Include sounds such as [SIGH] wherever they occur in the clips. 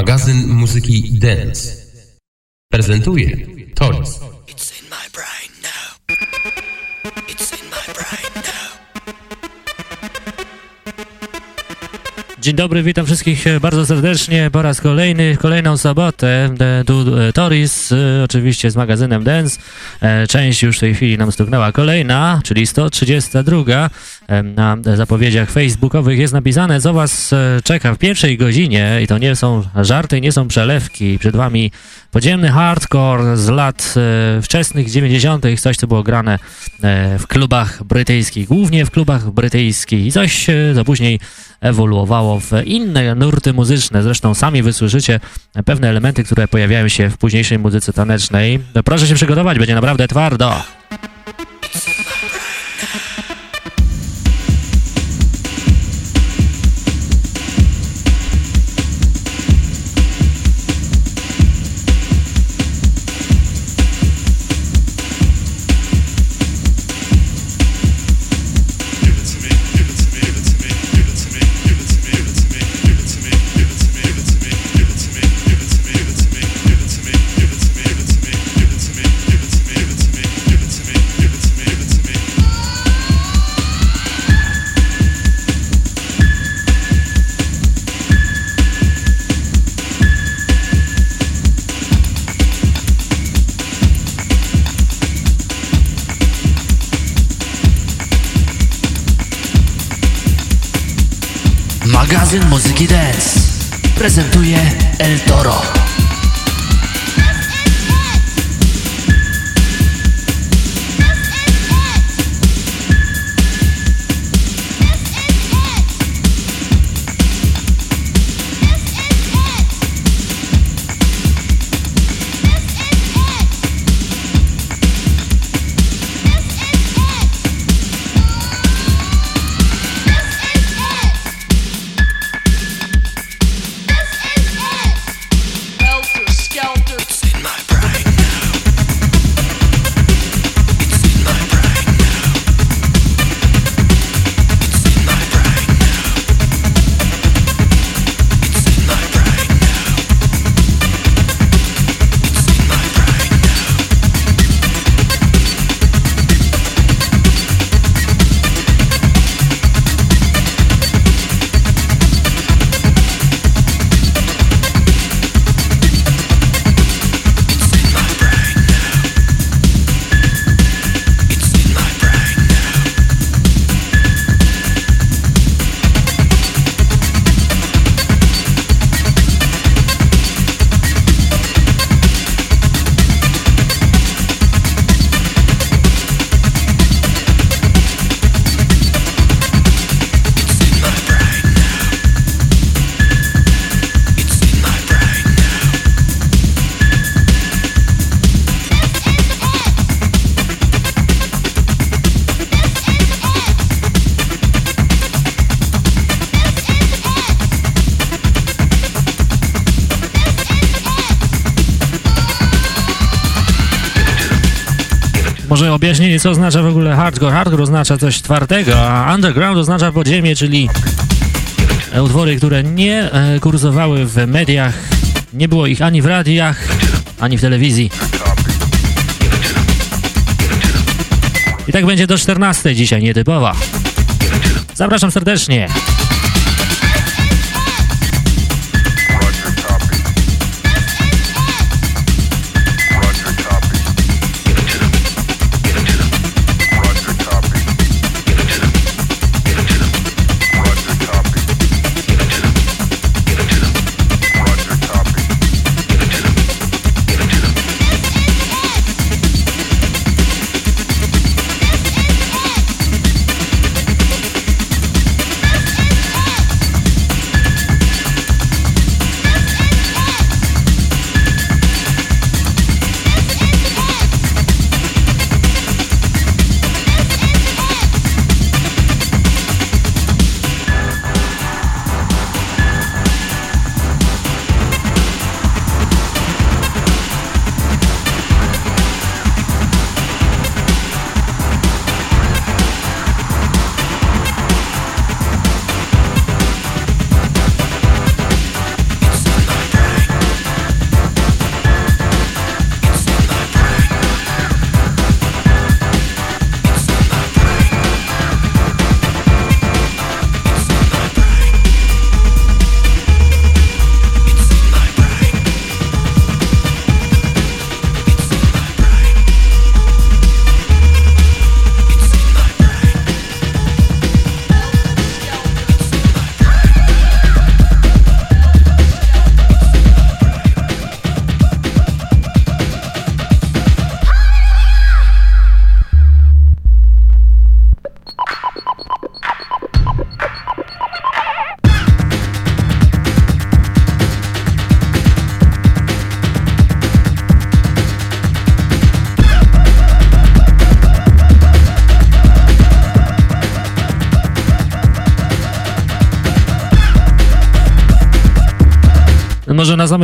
magazyn muzyki Dance. Prezentuje Toris. Dzień dobry, witam wszystkich bardzo serdecznie po raz kolejny, kolejną sobotę. Tu e, Toris, e, oczywiście z magazynem Dance. E, część już w tej chwili nam stuknęła kolejna, czyli 132. Na zapowiedziach facebookowych jest napisane, co was czeka w pierwszej godzinie i to nie są żarty, nie są przelewki. Przed wami podziemny hardcore z lat wczesnych 90., coś co było grane w klubach brytyjskich, głównie w klubach brytyjskich i coś, co później ewoluowało w inne nurty muzyczne. Zresztą sami wysłyszycie pewne elementy, które pojawiają się w późniejszej muzyce tanecznej. Proszę się przygotować, będzie naprawdę twardo. Objaśnienie, co oznacza w ogóle hardcore. Hardcore oznacza coś twardego, a underground oznacza podziemie, czyli utwory, które nie e, kursowały w mediach, nie było ich ani w radiach, ani w telewizji. I tak będzie do 14 dzisiaj, nietypowa. Zapraszam serdecznie.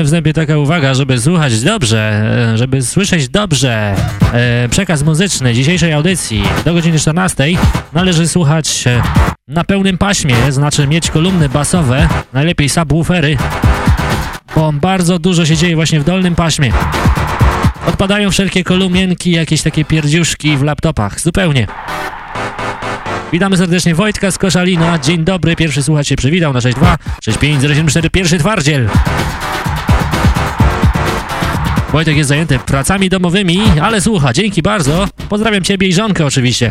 Samym wstępie taka uwaga, żeby słuchać dobrze, e, żeby słyszeć dobrze e, przekaz muzyczny dzisiejszej audycji do godziny 14 należy słuchać e, na pełnym paśmie, znaczy mieć kolumny basowe, najlepiej subwoofery, bo bardzo dużo się dzieje właśnie w dolnym paśmie. Odpadają wszelkie kolumienki, jakieś takie pierdziuszki w laptopach, zupełnie. Witamy serdecznie Wojtka z Koszalina. Dzień dobry, pierwszy słuchacz się przywitał na 62 65074, pierwszy twardziel. Wojtek jest zajęty pracami domowymi, ale słucha, dzięki bardzo. Pozdrawiam Ciebie i żonkę oczywiście.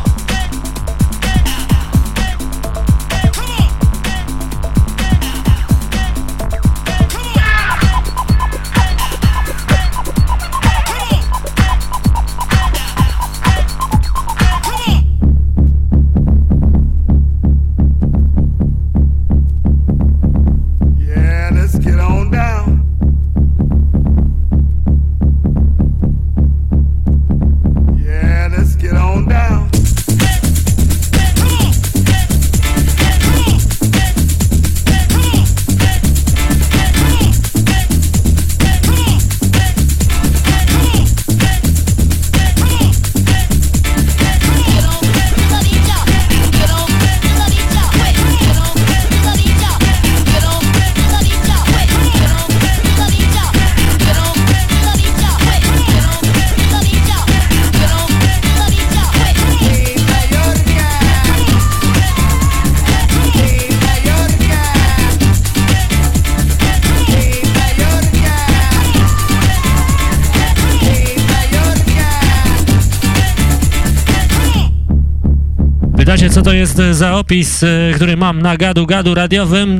Jest za opis, e, który mam na gadu gadu radiowym,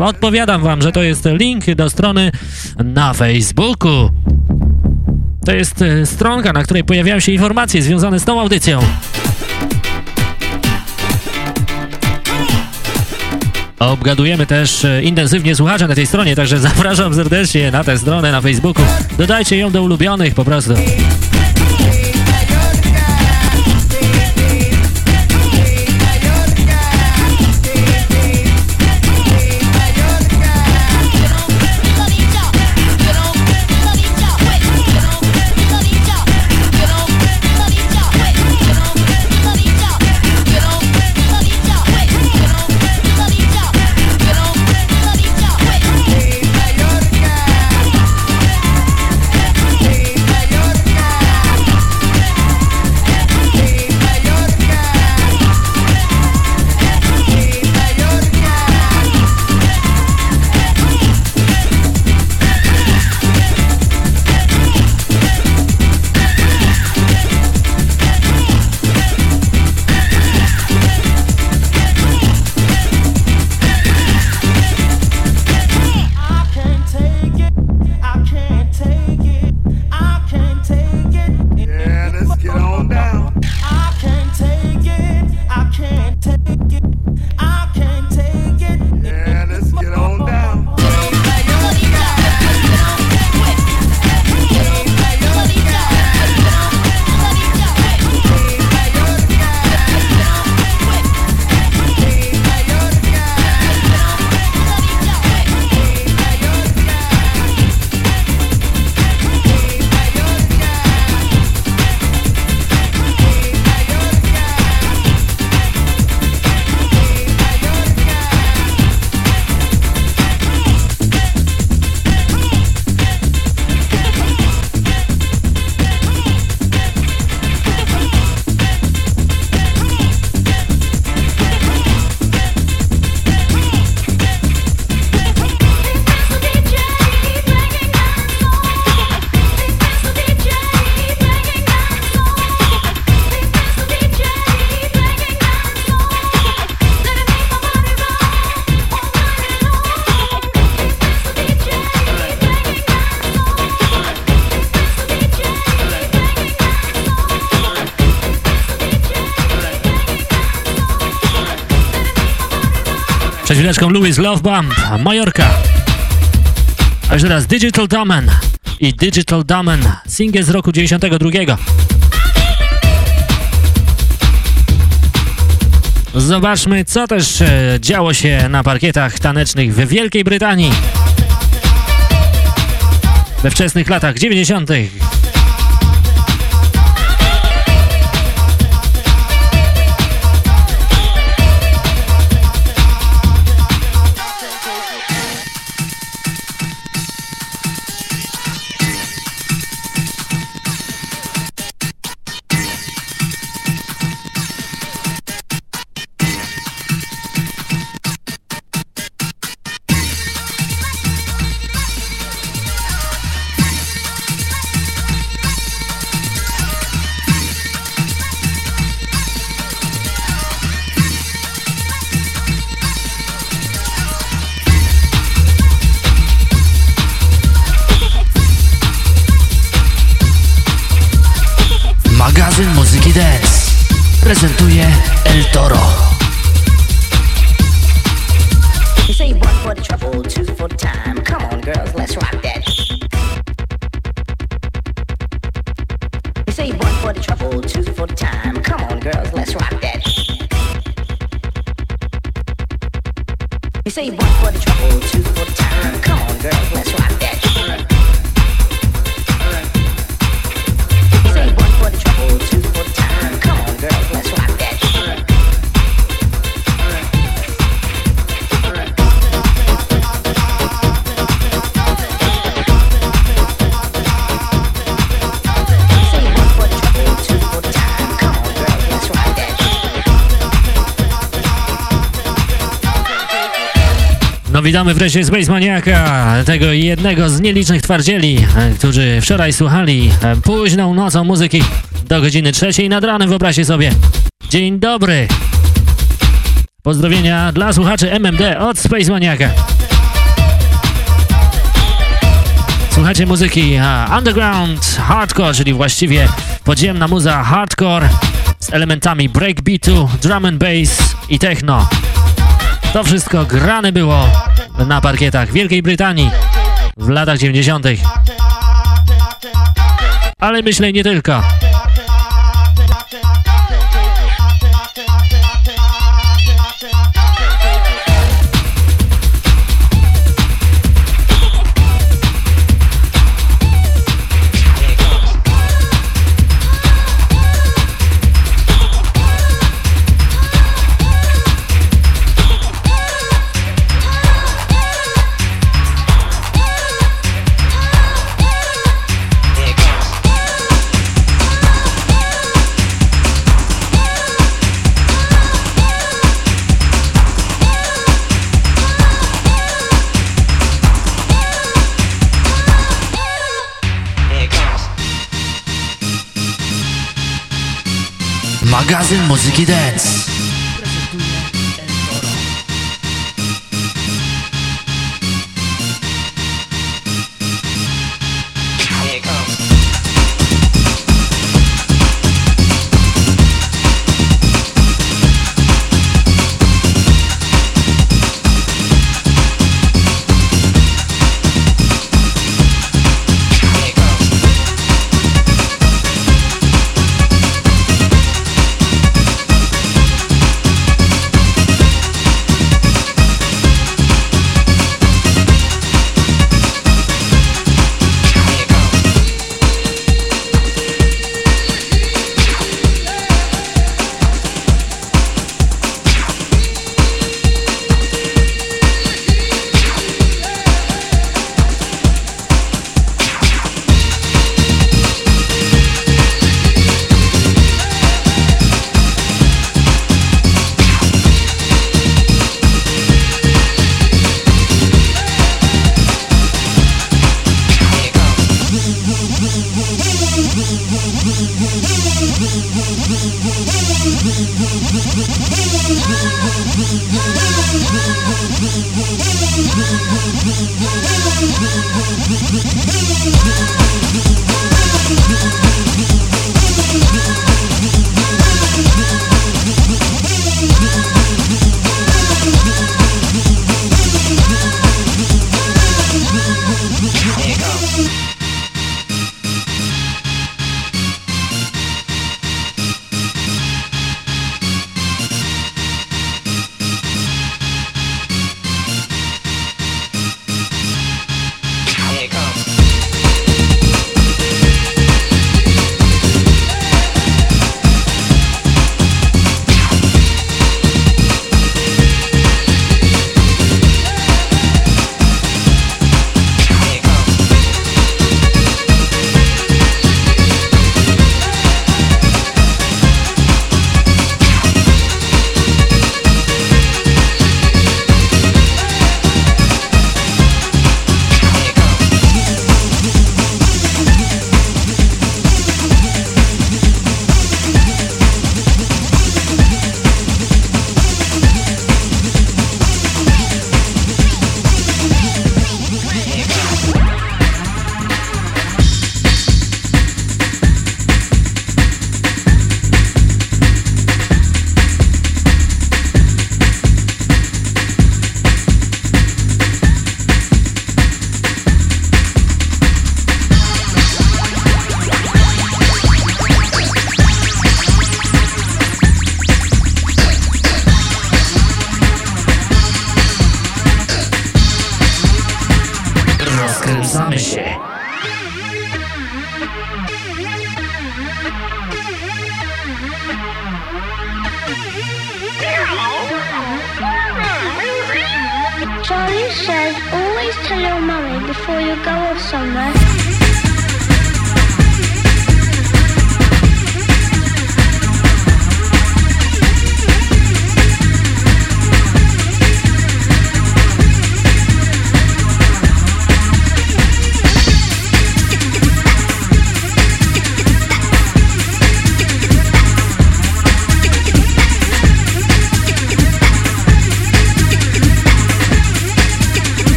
e, odpowiadam wam, że to jest link do strony na Facebooku. To jest e, stronka, na której pojawiają się informacje związane z tą audycją. Obgadujemy też intensywnie słuchacze na tej stronie, także [LAUGHS] zapraszam serdecznie na tę stronę na Facebooku. Dodajcie ją do ulubionych po prostu. Przed chwileczką Louis Love Bump, Majorka. A już teraz Digital Domen i Digital Domen, singiel z roku 92. Zobaczmy, co też e, działo się na parkietach tanecznych w Wielkiej Brytanii we wczesnych latach 90. witamy wreszcie Space Maniaka, tego jednego z nielicznych twardzieli, e, którzy wczoraj słuchali e, późną nocą muzyki do godziny trzeciej nad ranem, wyobraźcie sobie. Dzień dobry! Pozdrowienia dla słuchaczy MMD od Space Maniaka. Słuchacie muzyki underground hardcore, czyli właściwie podziemna muza hardcore z elementami breakbeatu, drum and bass i techno. To wszystko grane było na parkietach Wielkiej Brytanii w latach 90. Ale myślę nie tylko. Magazyn muzyki dance. your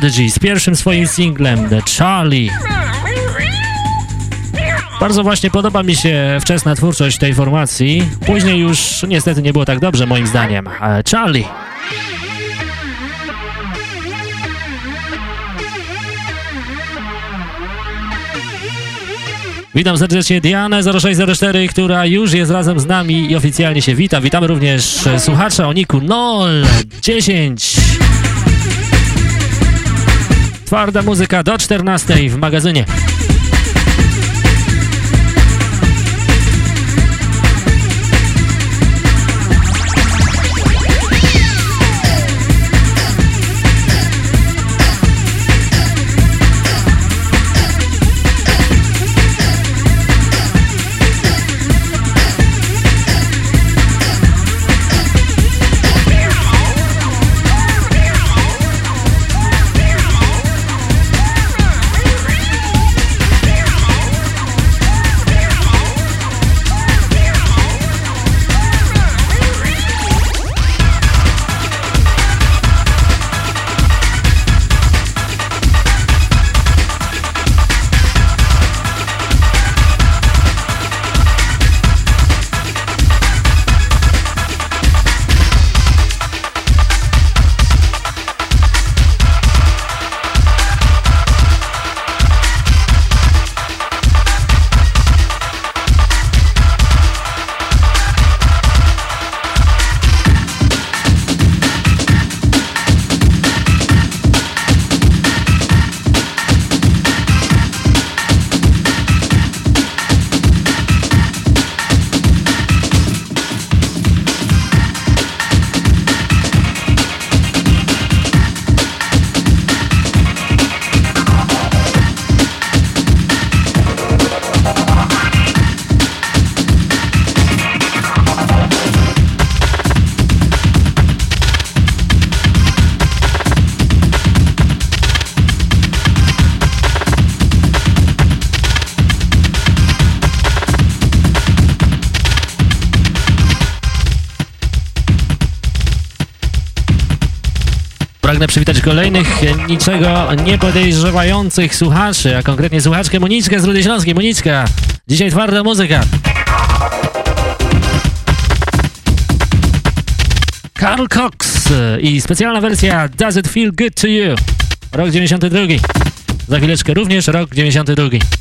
Prodigy z pierwszym swoim singlem The Charlie. Bardzo właśnie podoba mi się wczesna twórczość tej formacji. Później już niestety nie było tak dobrze moim zdaniem. Charlie. Witam serdecznie Dianę 0604, która już jest razem z nami i oficjalnie się wita. Witamy również słuchacza o niku 010. Twarda muzyka do 14 w magazynie. Przywitać kolejnych niczego nie podejrzewających słuchaczy, a konkretnie słuchaczkę Moniczkę z Rudy Śląskiej. Moniczka, dzisiaj twarda muzyka. Carl Cox i specjalna wersja Does It Feel Good To You? Rok 92. Za chwileczkę również rok 92.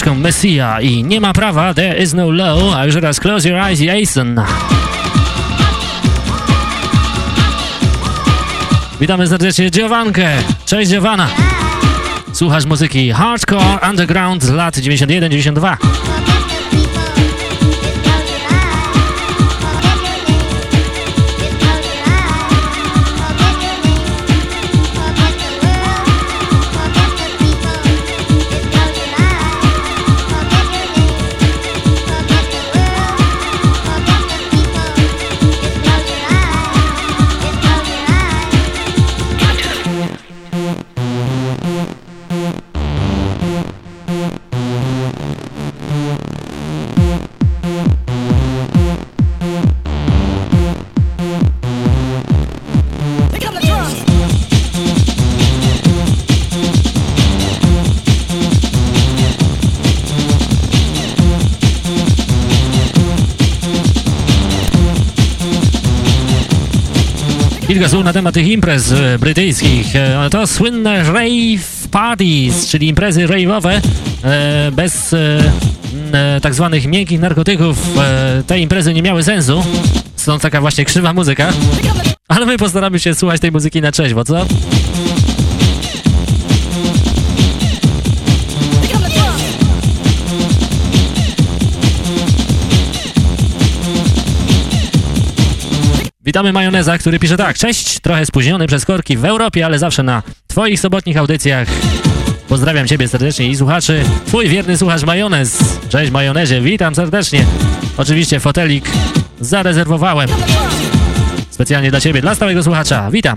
wieczką Messia i nie ma prawa, there is no low, a już raz close your eyes, Jason. Witamy serdecznie Giovankę. Cześć Giovanna. Słuchasz muzyki hardcore underground z lat 91-92. Kilka słów na temat tych imprez e, brytyjskich. E, to słynne rave parties, czyli imprezy rave'owe e, bez tak zwanych miękkich narkotyków. Te imprezy nie miały sensu, stąd taka właśnie krzywa muzyka. Ale my postaramy się słuchać tej muzyki na trzeźwo, co? Witamy Majoneza, który pisze tak. Cześć, trochę spóźniony przez korki w Europie, ale zawsze na Twoich sobotnich audycjach. Pozdrawiam Ciebie serdecznie i słuchaczy. Twój wierny słuchacz Majonez. Cześć Majonezie, witam serdecznie. Oczywiście fotelik zarezerwowałem. Specjalnie dla Ciebie, dla stałego słuchacza. Witam.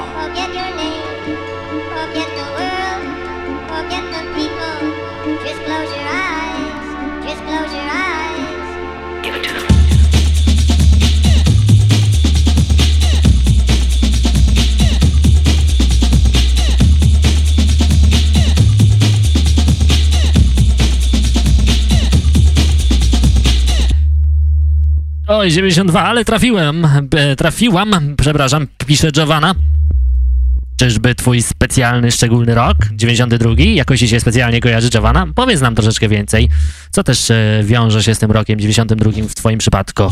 Oj, 92, ale trafiłem, trafiłam, przepraszam, pisze Giovanna. Czyżby twój specjalny, szczególny rok, 92, jakoś ci się specjalnie kojarzy Giovanna? Powiedz nam troszeczkę więcej, co też e, wiąże się z tym rokiem 92 w twoim przypadku.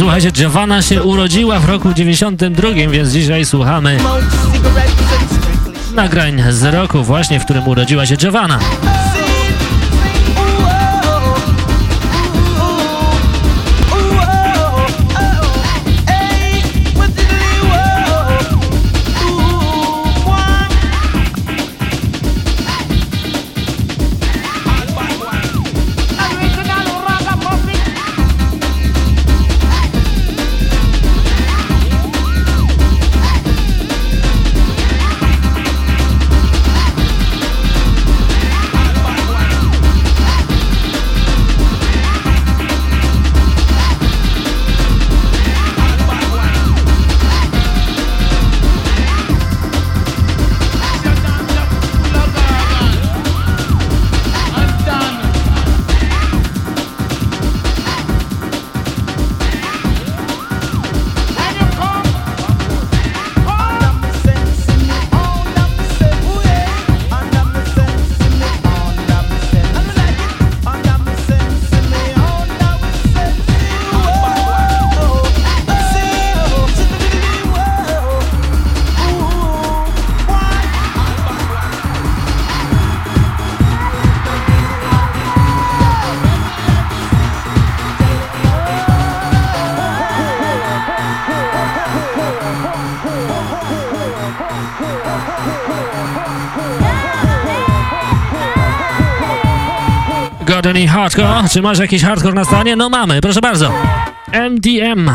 Słuchajcie, Giovanna się urodziła w roku 92, więc dzisiaj słuchamy nagrań z roku właśnie, w którym urodziła się Giovanna. Czy masz jakiś hardcore na stanie? No mamy, proszę bardzo. MDM.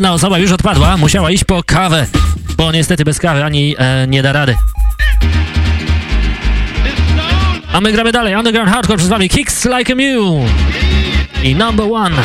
Jedna osoba już odpadła, musiała iść po kawę, bo niestety bez kawy ani e, nie da rady. A my gramy dalej, Underground Hardcore przez wami Kicks Like a Mule i Number One.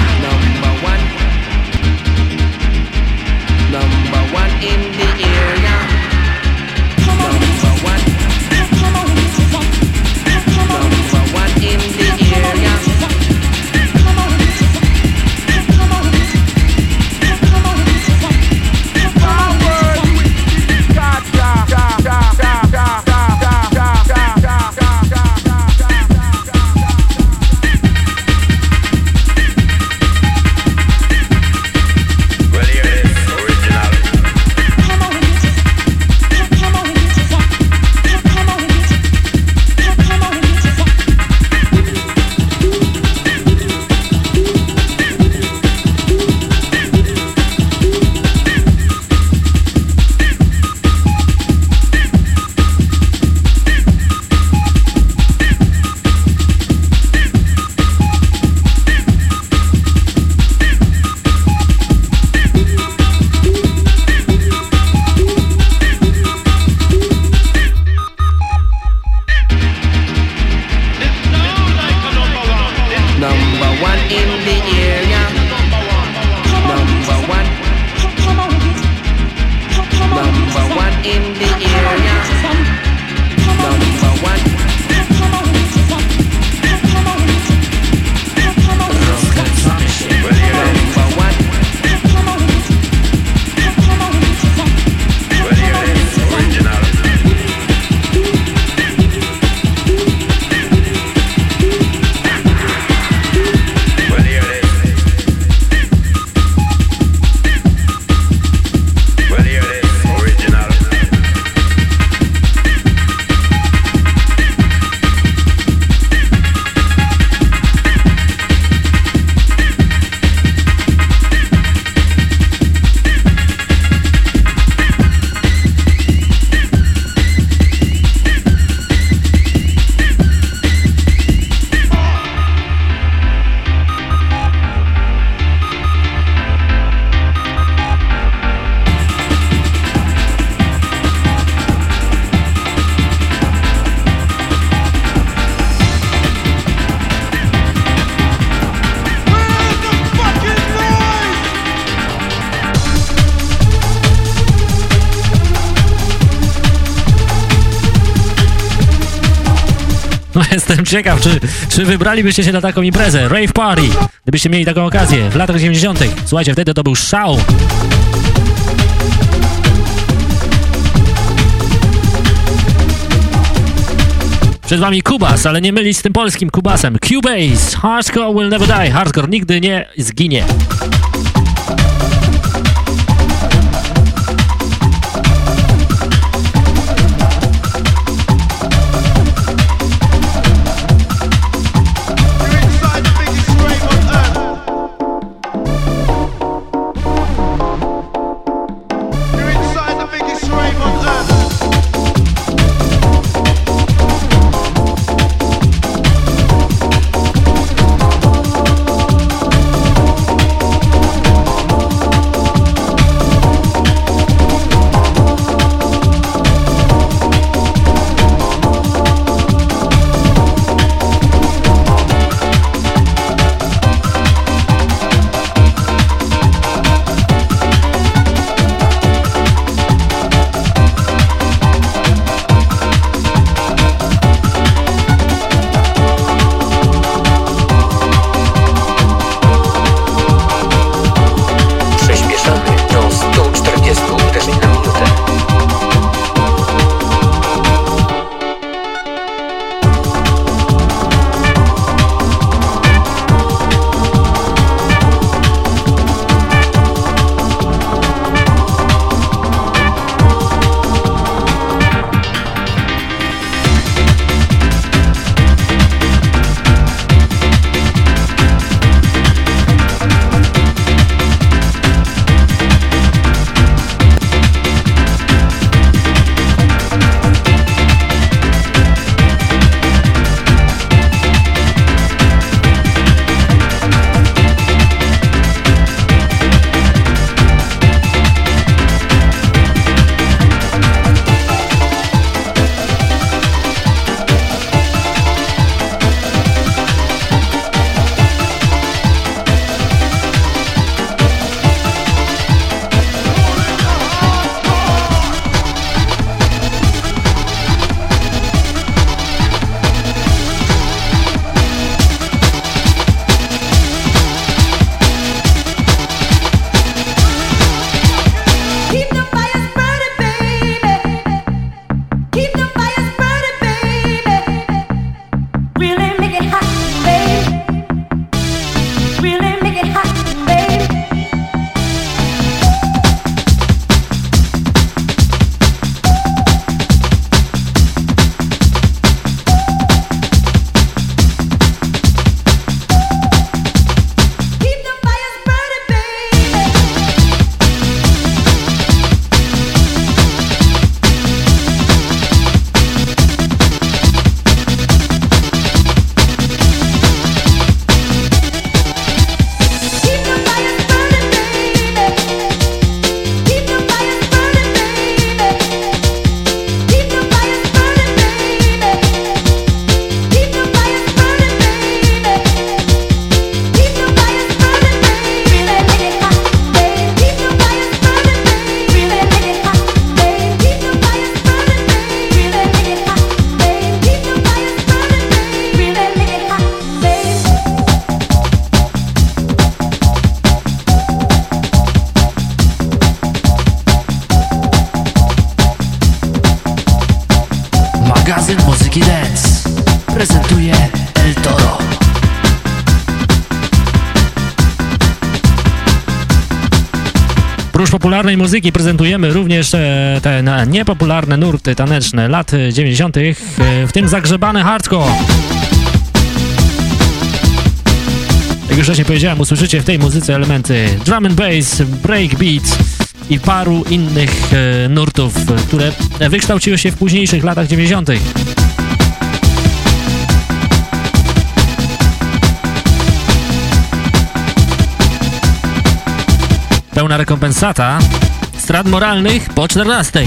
Ciekaw, czy, czy wybralibyście się na taką imprezę, rave party, gdybyście mieli taką okazję w latach 90. Słuchajcie, wtedy to był szał. Przed wami Kubas, ale nie mylić z tym polskim Kubasem. Cubase, Hardcore will never die. Hardcore nigdy nie zginie. Popularnej muzyki prezentujemy również e, te niepopularne nurty taneczne lat 90., e, w tym zagrzebany hardcore. Jak już wcześniej powiedziałem, usłyszycie w tej muzyce elementy drum and bass, breakbeat i paru innych e, nurtów, które wykształciły się w późniejszych latach 90. pełna rekompensata strat moralnych po 14.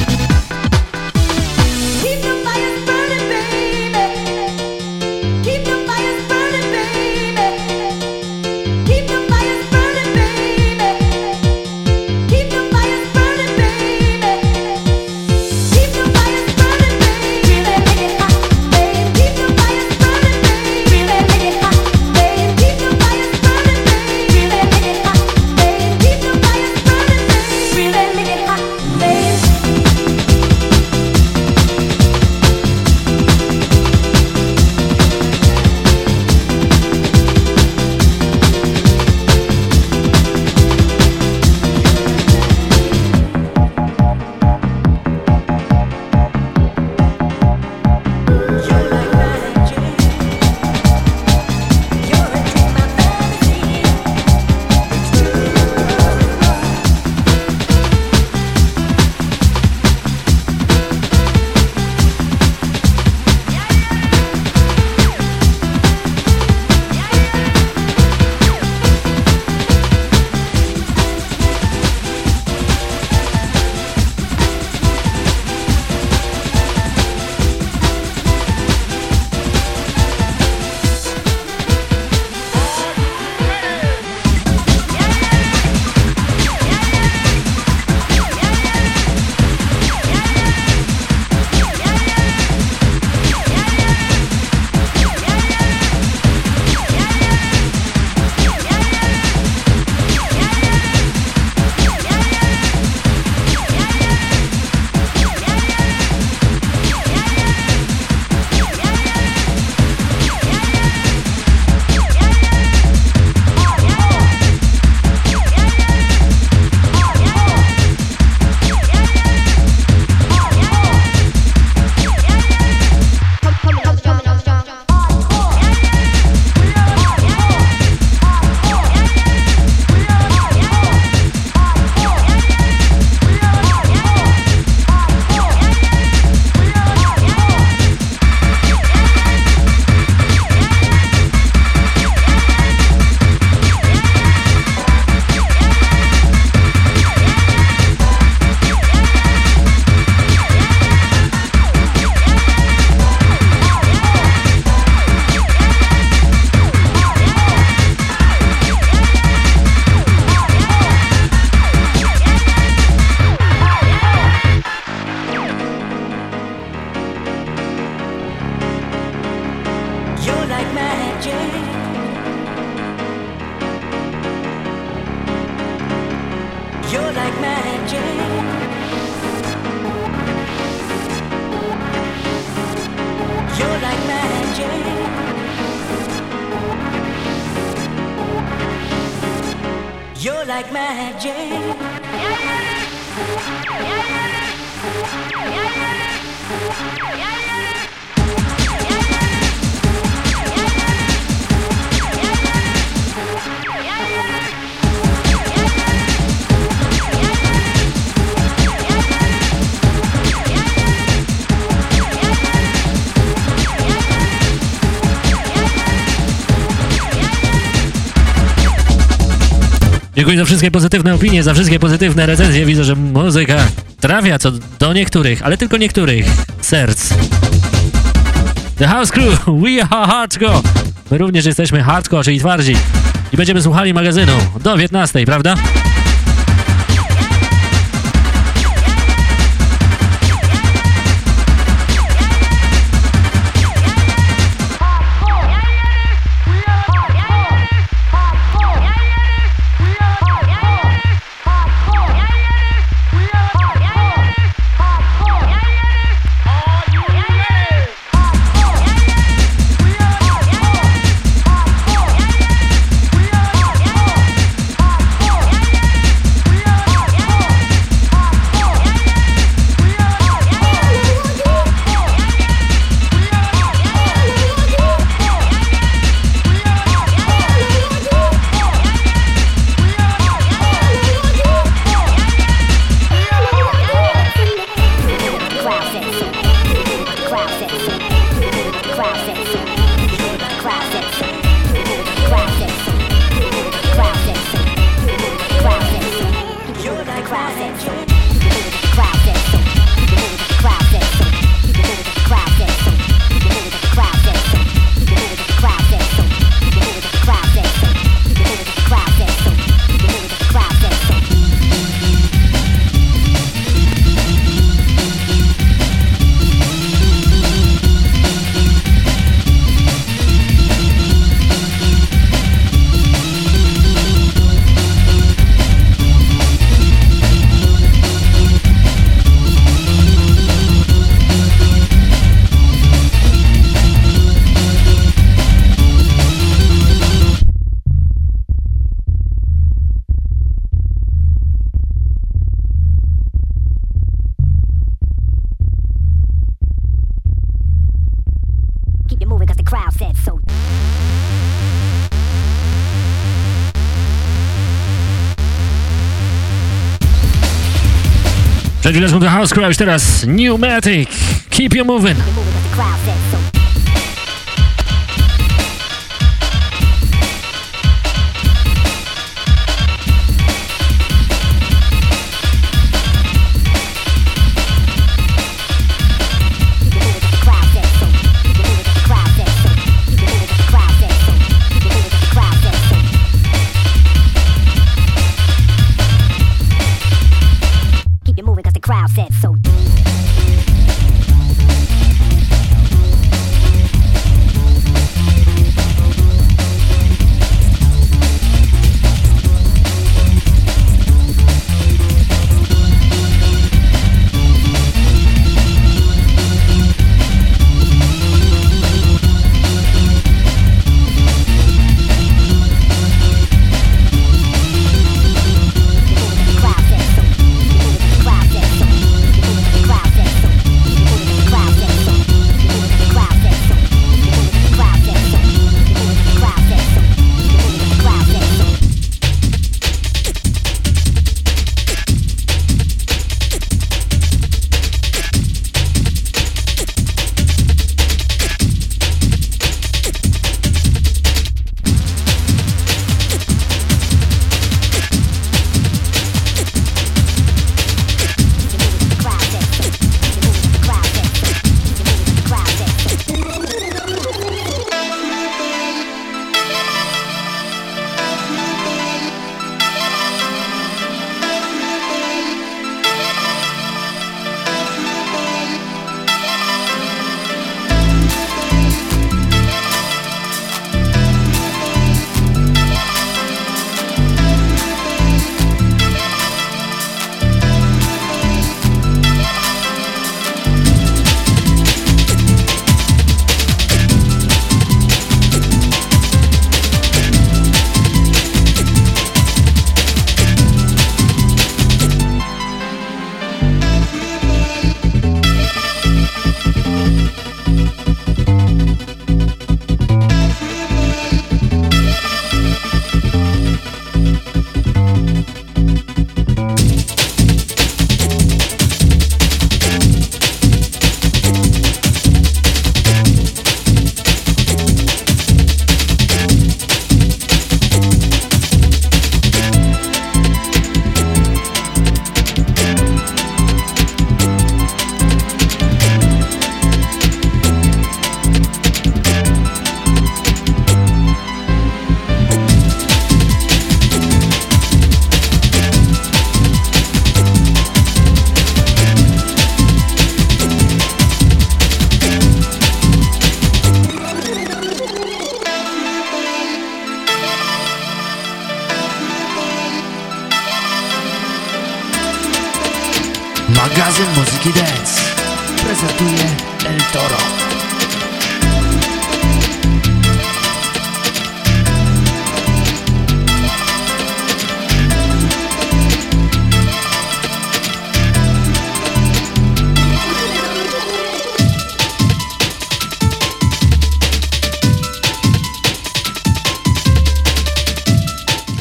You're like magic. You're like magic. You're like magic. Yeah, yeah. Dziękuję za wszystkie pozytywne opinie, za wszystkie pozytywne recenzje. Widzę, że muzyka trafia co do niektórych, ale tylko niektórych serc. The House Crew, [LAUGHS] we are hardcore. My również jesteśmy hardcore, czyli twardzi. I będziemy słuchali magazynu do 15, prawda? House Crash, teraz moving. Keep you moving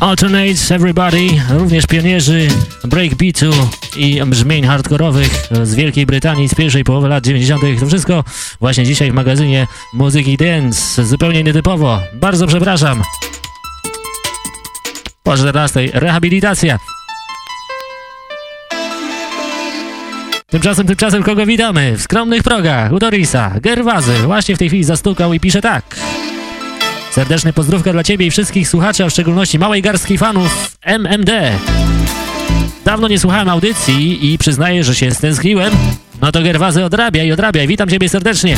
Alternates Everybody, również pionierzy breakbeatu i brzmień hardkorowych z Wielkiej Brytanii z pierwszej połowy lat 90. To wszystko właśnie dzisiaj w magazynie Muzyki Dance, zupełnie nietypowo. Bardzo przepraszam. Po 14 rehabilitacja. Tymczasem, tymczasem kogo witamy? W skromnych progach u Dorisa, Gerwazy właśnie w tej chwili zastukał i pisze tak. Serdeczne pozdrówka dla Ciebie i wszystkich słuchaczy, a w szczególności małej garstki fanów MMD. Dawno nie słuchałem audycji i przyznaję, że się stęskniłem. No to Gerwazy odrabiaj, odrabiaj. Witam Ciebie serdecznie.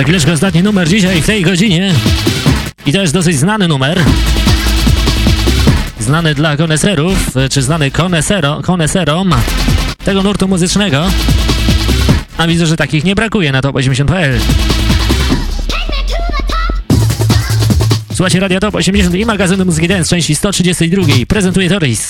Za chwileczkę ostatni numer dzisiaj w tej godzinie. I to jest dosyć znany numer. Znany dla koneserów, czy znany konesero, koneserom tego nurtu muzycznego. A widzę, że takich nie brakuje na top80.pl. Słuchajcie Radia Top 80 i magazynu Muzyki Dance części 132. Prezentuje Toris.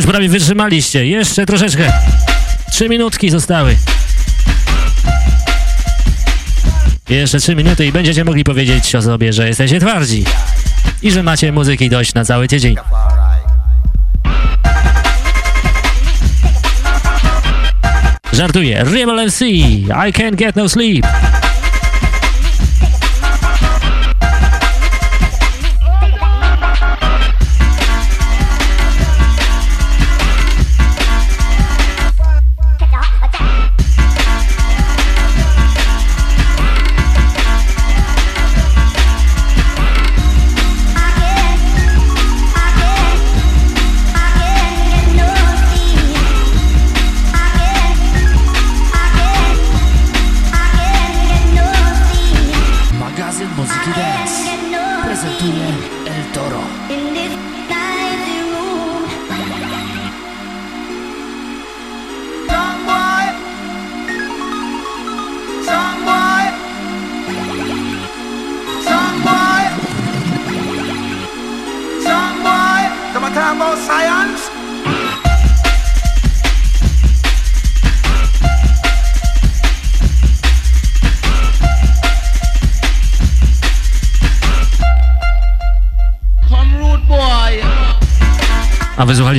Już prawie wytrzymaliście. Jeszcze troszeczkę. Trzy minutki zostały. Jeszcze trzy minuty i będziecie mogli powiedzieć o sobie, że jesteście twardzi. I że macie muzyki dość na cały tydzień. Żartuję. Rebel MC. I can't get no sleep.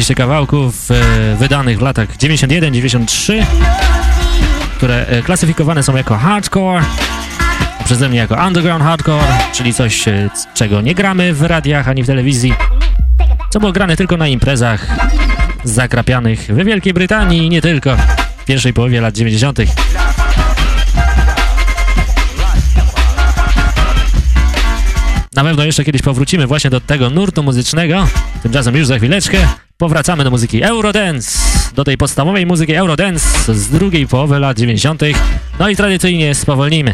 Wysłuchaliście kawałków e, wydanych w latach 91-93, które e, klasyfikowane są jako hardcore, przeze mnie jako underground hardcore, czyli coś, e, czego nie gramy w radiach ani w telewizji, co było grane tylko na imprezach zakrapianych w Wielkiej Brytanii i nie tylko w pierwszej połowie lat 90. Na pewno jeszcze kiedyś powrócimy właśnie do tego nurtu muzycznego. Tymczasem już za chwileczkę powracamy do muzyki Eurodance, do tej podstawowej muzyki Eurodance z drugiej połowy lat 90. No i tradycyjnie spowolnimy.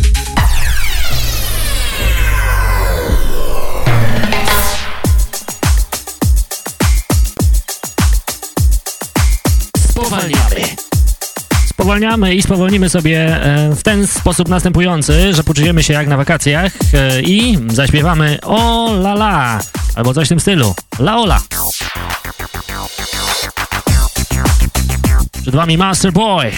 Spowalniamy i spowolnimy sobie e, w ten sposób następujący, że poczujemy się jak na wakacjach e, i zaśpiewamy o la la albo coś w tym stylu. Laola. Przed wami Master Boy.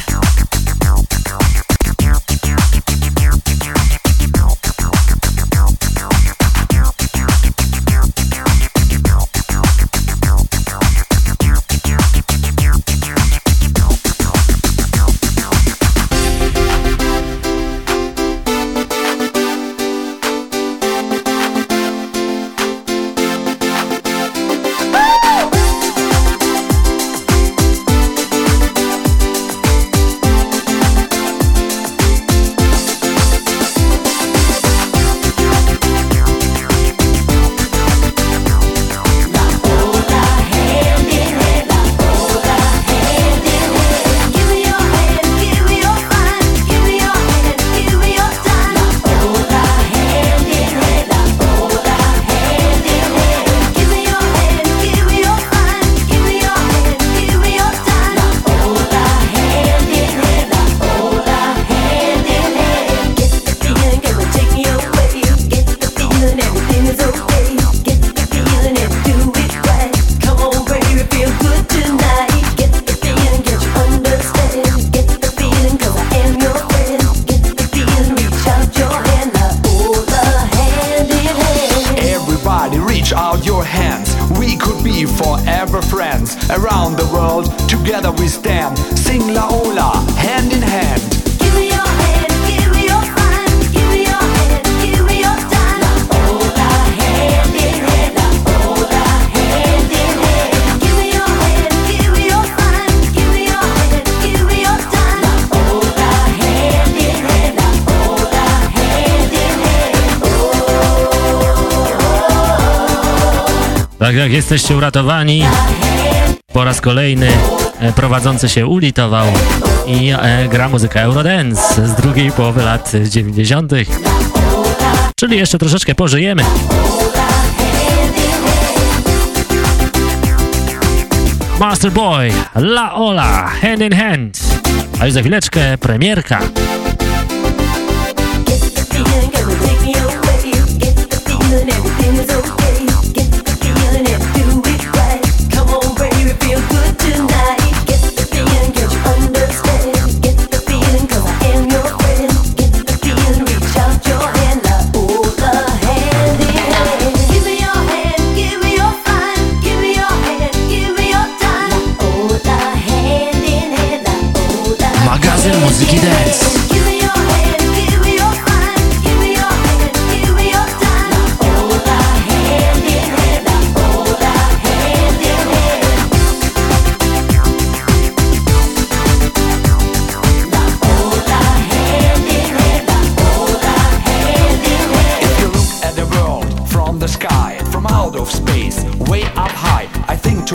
Jak jesteście uratowani, po raz kolejny e, prowadzący się ulitował i e, gra muzyka Eurodance z drugiej połowy lat 90. Czyli jeszcze troszeczkę pożyjemy. Master Boy, La Ola, Hand in Hand. A już za chwileczkę premierka.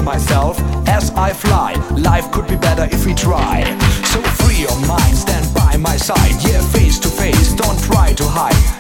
myself as I fly. Life could be better if we try. So free your mind, stand by my side. Yeah, face to face, don't try to hide.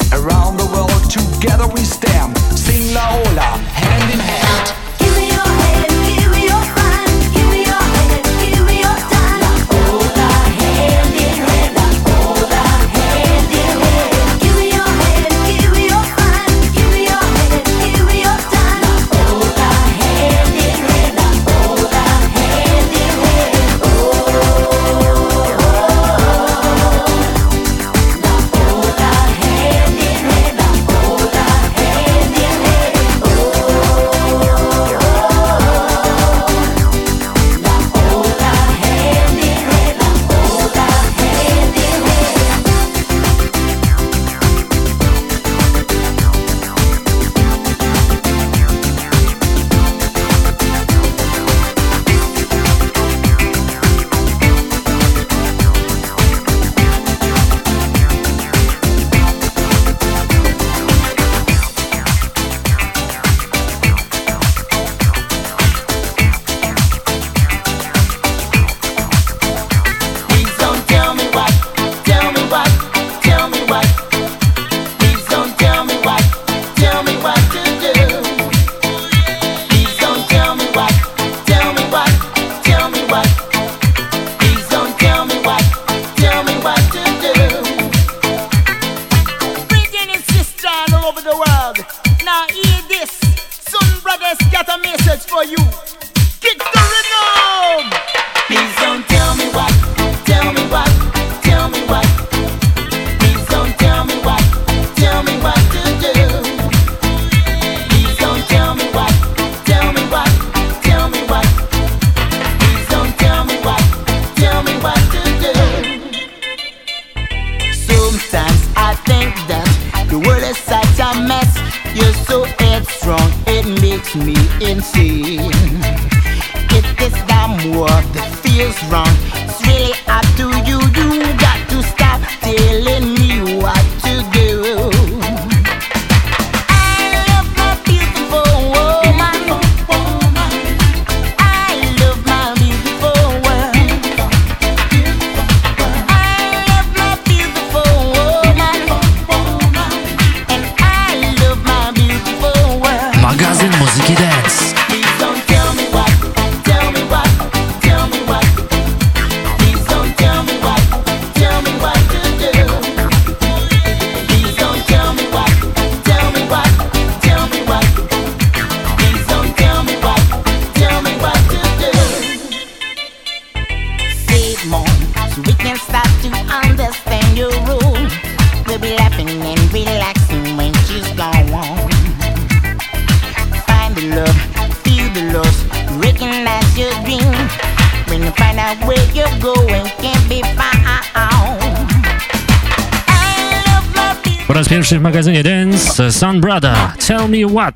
Sun Brother, Tell Me What.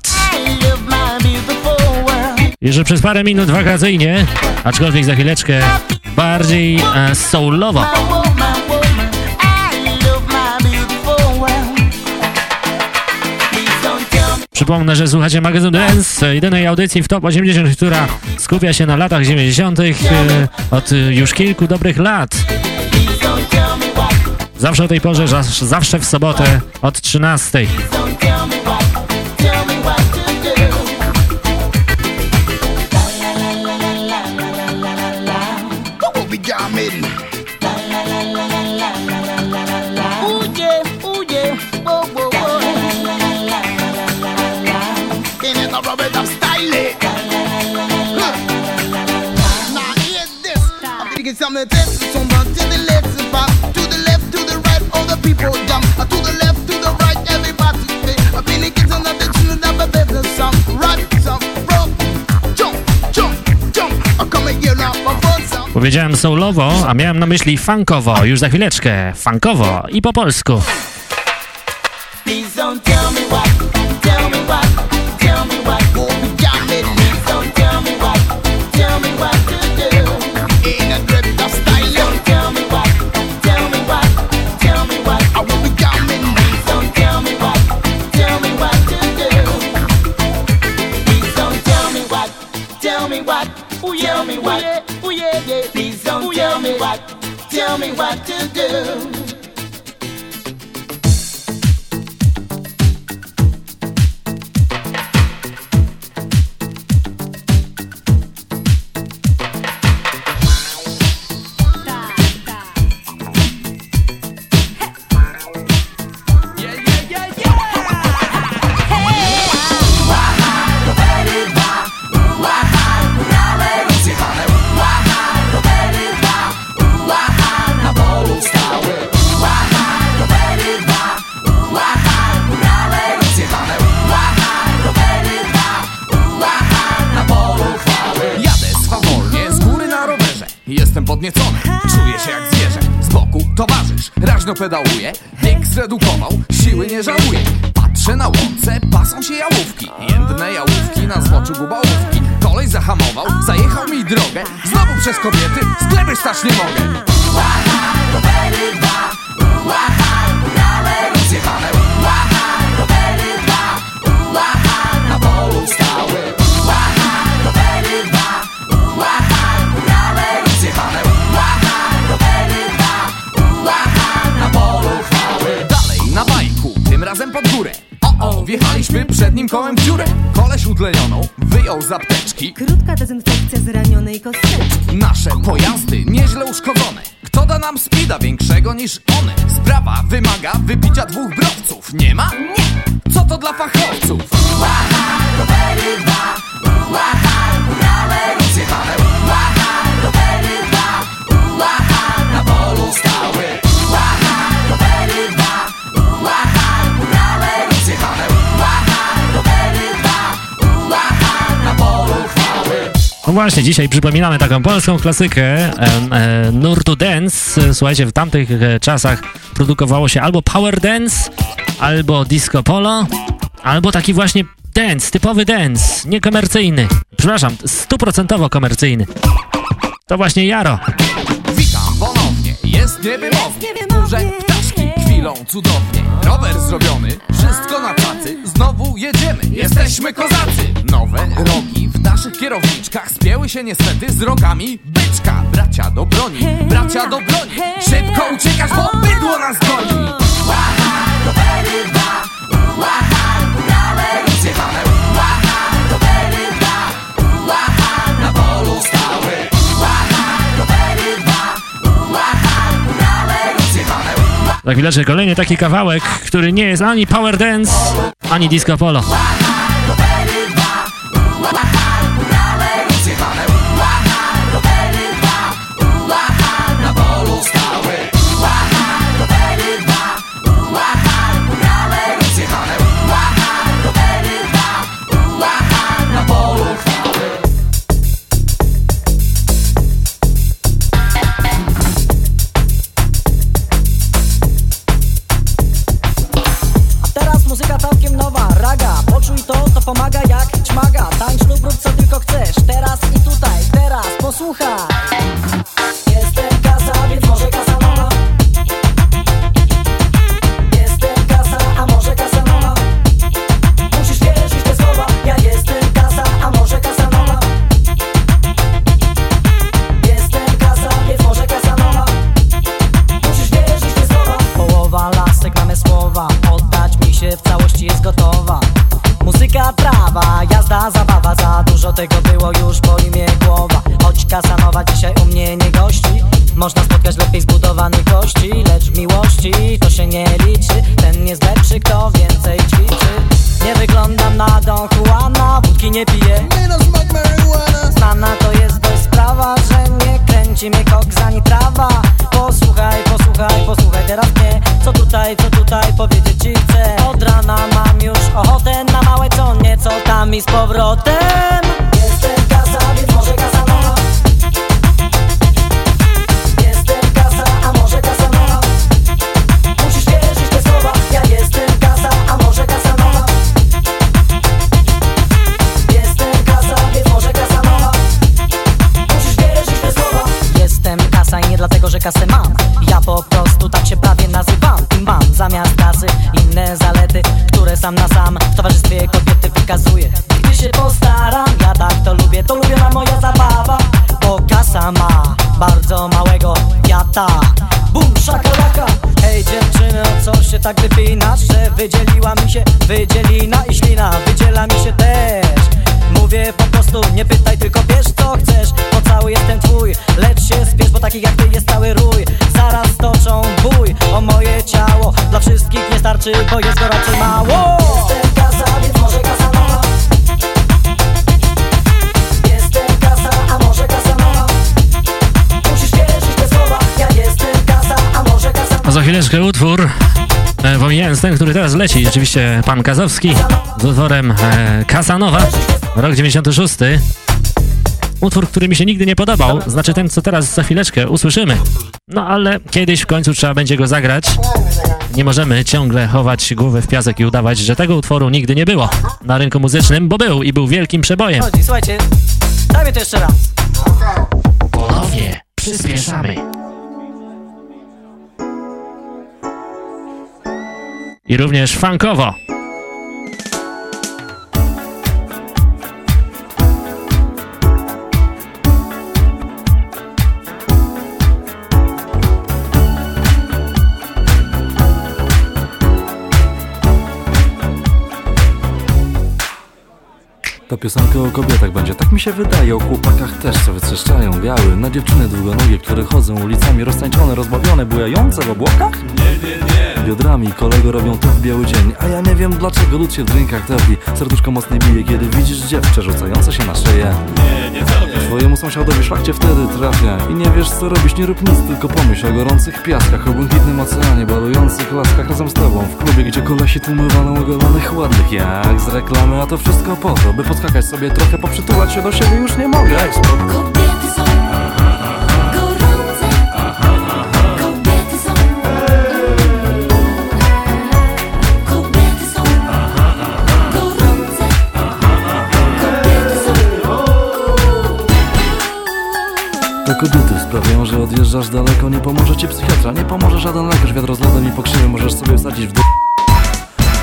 Jeszcze przez parę minut wakacyjnie, aczkolwiek za chwileczkę bardziej e, soulowo. Przypomnę, że słuchacie magazynu Dance, jedynej audycji w Top 80, która skupia się na latach 90. E, od już kilku dobrych lat. Zawsze o tej porze, zawsze w sobotę od 13. Powiedziałem soulowo, a miałem na myśli funkowo. Już za chwileczkę. Funkowo i po polsku. tell pedałuje? Bieg zredukował, siły nie żałuje. Patrzę na łące, pasą się jałówki. Jędne jałówki na zboczu gubałówki Kolej zahamował, zajechał mi drogę. Znowu przez kobiety, sklepy stać nie mogę w dziurę Koleś udlenioną wyjął z apteczki Krótka dezynfekcja zranionej kosteczki Nasze pojazdy nieźle uszkodzone Kto da nam spida większego niż one? Sprawa wymaga wypicia dwóch browców Nie ma? Nie! Co to dla fachowców? No właśnie, dzisiaj przypominamy taką polską klasykę e, e, nurtu dance. Słuchajcie, w tamtych e, czasach produkowało się albo power dance, albo disco polo, albo taki właśnie dance, typowy dance, niekomercyjny. Przepraszam, stuprocentowo komercyjny. To właśnie Jaro. Witam ponownie, jest niewymownie, burze ptaszki chwilą cudownie. Rower zrobiony, wszystko na tacy, znowu jedziemy, jesteśmy kozacy. Nowe rogi w naszych kierowniczkach spięły się niestety z rogami byczka. Bracia do broni, bracia do broni, szybko uciekać, bo bydło nas goni. Łaha, rowery dwa, łaha, górale rozjechane, łaha, rowery dwa, łaha, na polu stały, łaha, rowery dwa, łaha, górale rozjechane. Za chwileczkę kolejny taki kawałek, który nie jest ani power dance, ani disco polo. Rzeczywiście pan Kazowski z utworem e, Kasanowa, rok 96. Utwór, który mi się nigdy nie podobał, znaczy ten, co teraz za chwileczkę usłyszymy. No ale kiedyś w końcu trzeba będzie go zagrać. Nie możemy ciągle chować głowy w piasek i udawać, że tego utworu nigdy nie było na rynku muzycznym, bo był i był wielkim przebojem. Chodzi, słuchajcie, dajmy to jeszcze raz Ponownie przyspieszamy. I również funkowo. Piosenka o kobietach będzie, tak mi się wydaje O chłopakach też, co wytrzeszczają biały. Na dziewczyny długonogie, które chodzą ulicami Roztańczone, rozbawione, bujające w obłokach? Nie, nie, nie Biodrami kolego robią to w biały dzień. A ja nie wiem dlaczego lud się w drinkach topi. Serduszko mocniej bije, kiedy widzisz dziewczę rzucające się na szyję. Nie, nie całkiem Twojemu sąsiadowi szlak cię wtedy trafia I nie wiesz co robić, nie rób nic, tylko pomyśl O gorących piaskach, o błękitnym oceanie Balujących laskach razem z tobą W klubie, gdzie kolesi tłumy walą ogolonych ładnych Jak z reklamy, a to wszystko po to By podskakać sobie trochę, poprzytulać się do siebie Już nie mogę. Kobiety są sprawiają, że odjeżdżasz daleko. Nie pomoże ci psychiatra, nie pomoże żaden lekarz. Wiatr z lodem i pokrzywy możesz sobie wsadzić w d...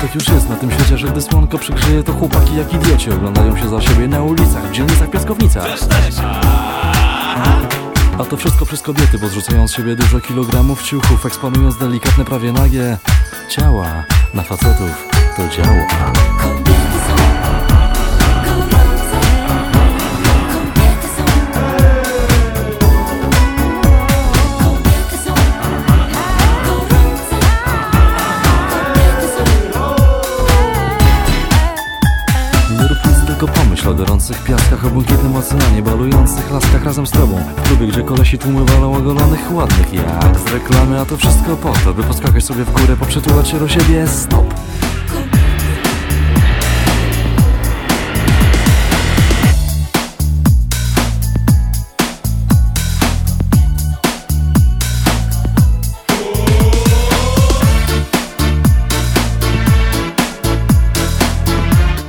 Tak już jest na tym świecie, że gdy słonko przygrzeje To chłopaki jak idioci oglądają się za siebie na ulicach W dzielnicach, piaskownicach. A to wszystko przez kobiety, bo zrzucają z siebie dużo kilogramów ciuchów Eksponując delikatne, prawie nagie ciała. Na facetów to działa gorących piaskach, o błękitnym oceanie, balujących laskach razem z tobą. W klubie, gdzie kolesi tłumy walą ogolonych, ładnych jak z reklamy, a to wszystko po to, by podskakać sobie w górę, poprzytulać się do siebie, stop.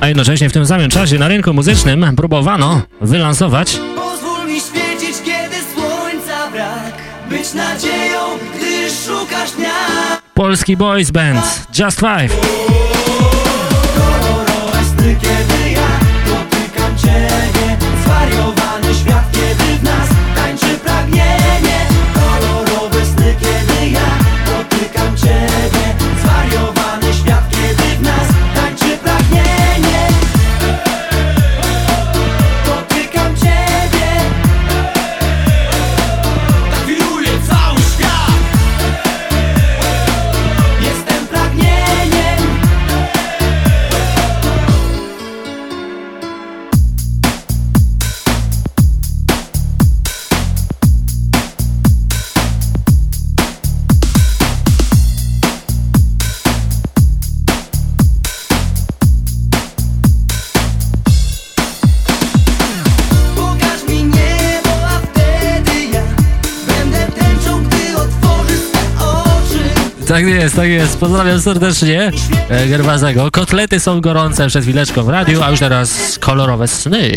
A jednocześnie w tym samym czasie na rynku muzycznym próbowano wylansować. Pozwól mi świecić, kiedy słońca brak. Być nadzieją, gdy szukasz dnia. Polski boys band Just Five. Kolorowe sny, kiedy ja dotykam Ciebie. Zwariowany świat, Tak jest, tak jest. Pozdrawiam serdecznie e, Gerwazego. Kotlety są gorące przed chwileczką w radiu, a już teraz kolorowe sny.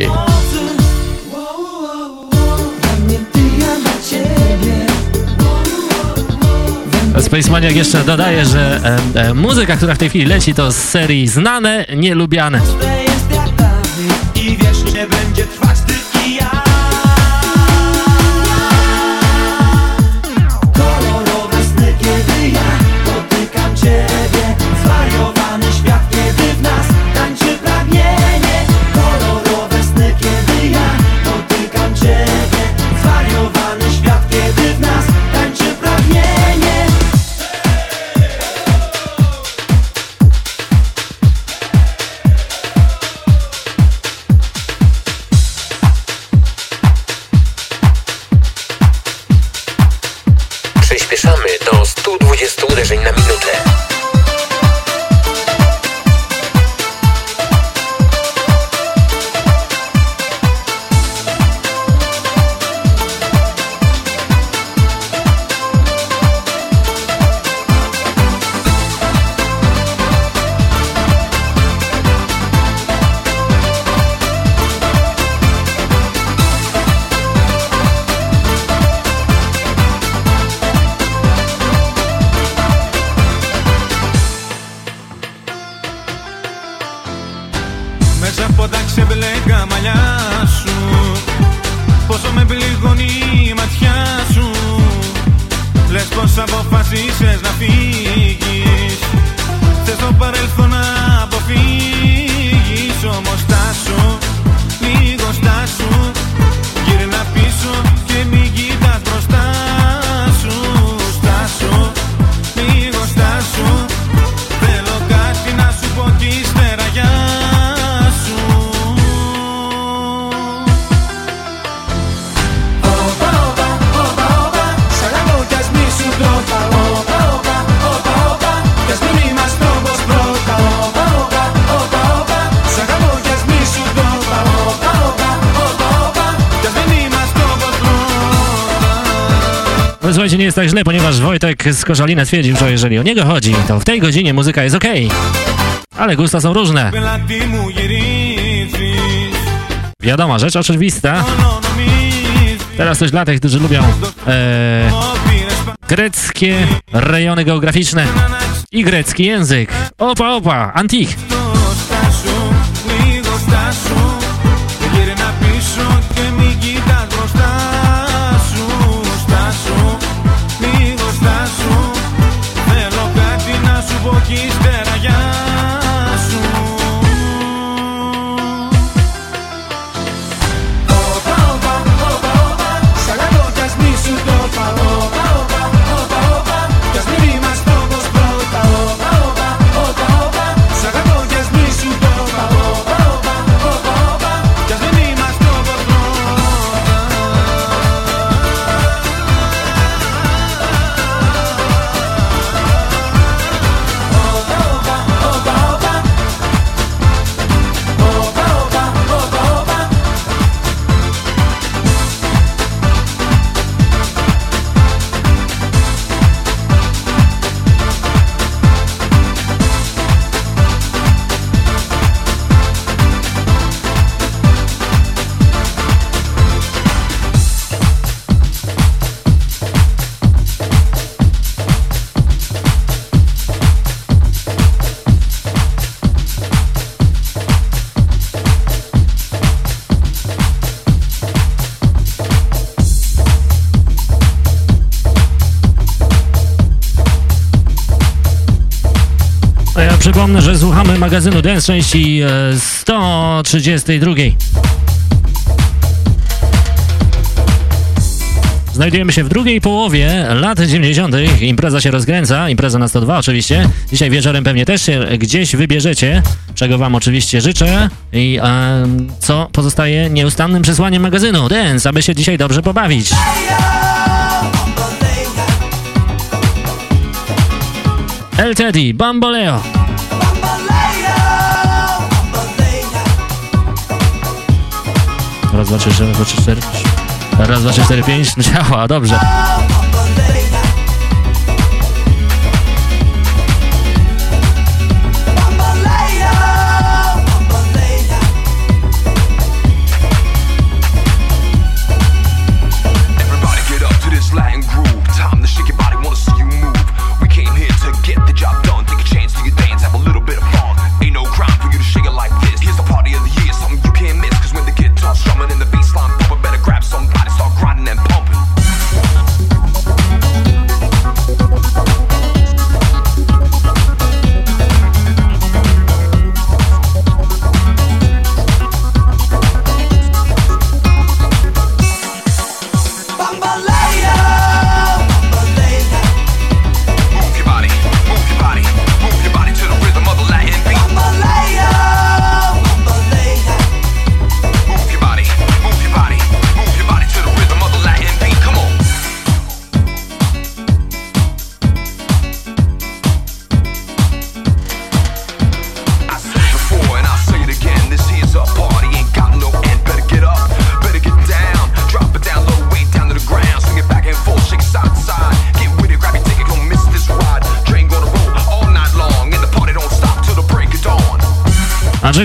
Space Maniac jeszcze dodaje, że e, e, muzyka, która w tej chwili leci, to z serii znane, nielubiane. źle, ponieważ Wojtek z Koszalina twierdził, że jeżeli o niego chodzi, to w tej godzinie muzyka jest okej. Okay. Ale gusta są różne. Wiadoma rzecz oczywista. Teraz coś dla tych, którzy lubią e, greckie rejony geograficzne i grecki język. Opa, opa, antik. Przypomnę, że słuchamy magazynu Dance części e, 132. Znajdujemy się w drugiej połowie lat 90. Impreza się rozkręca, impreza na 102 oczywiście. Dzisiaj wieczorem pewnie też się gdzieś wybierzecie, czego wam oczywiście życzę. I e, co pozostaje nieustannym przesłaniem magazynu Dance, aby się dzisiaj dobrze pobawić. El Teddy, Bamboleo. Raz, dwa, trzy, cztery, raz, dwa, trzy, cztery. Raz, pięć. [LAUGHS] Działa, dobrze.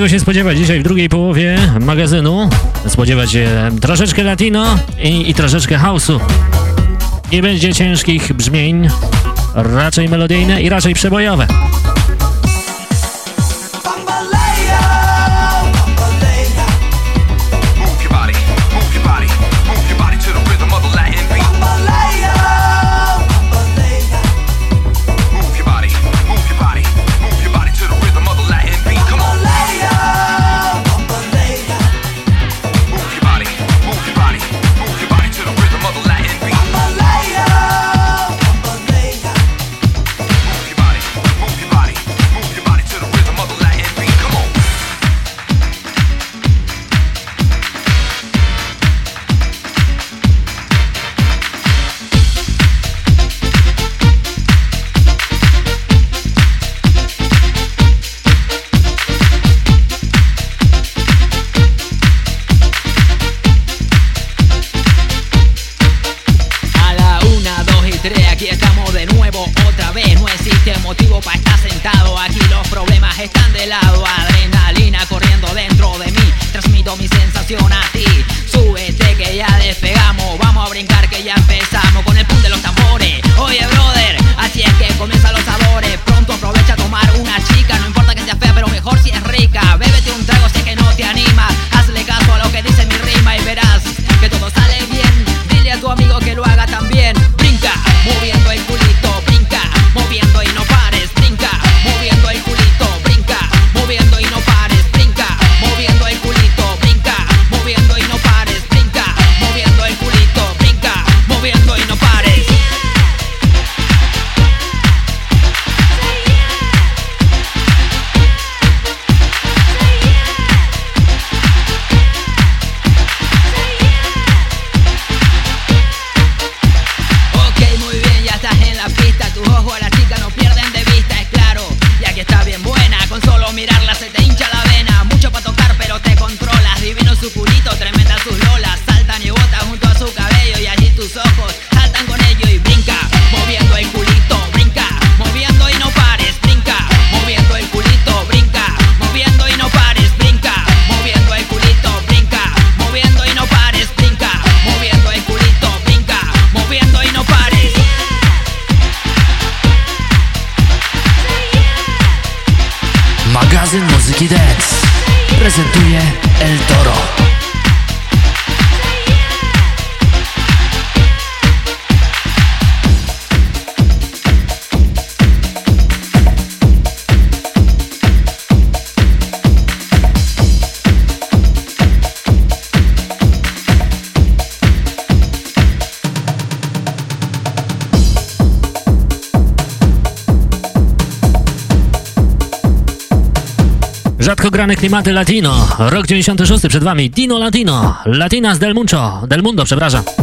czego się spodziewać dzisiaj w drugiej połowie magazynu. Spodziewać się troszeczkę latino i, i troszeczkę house'u. Nie będzie ciężkich brzmień, raczej melodyjne i raczej przebojowe. Latino. Rok 96 przed wami. Dino Latino. Latinas del Mundo. Del Mundo, przepraszam.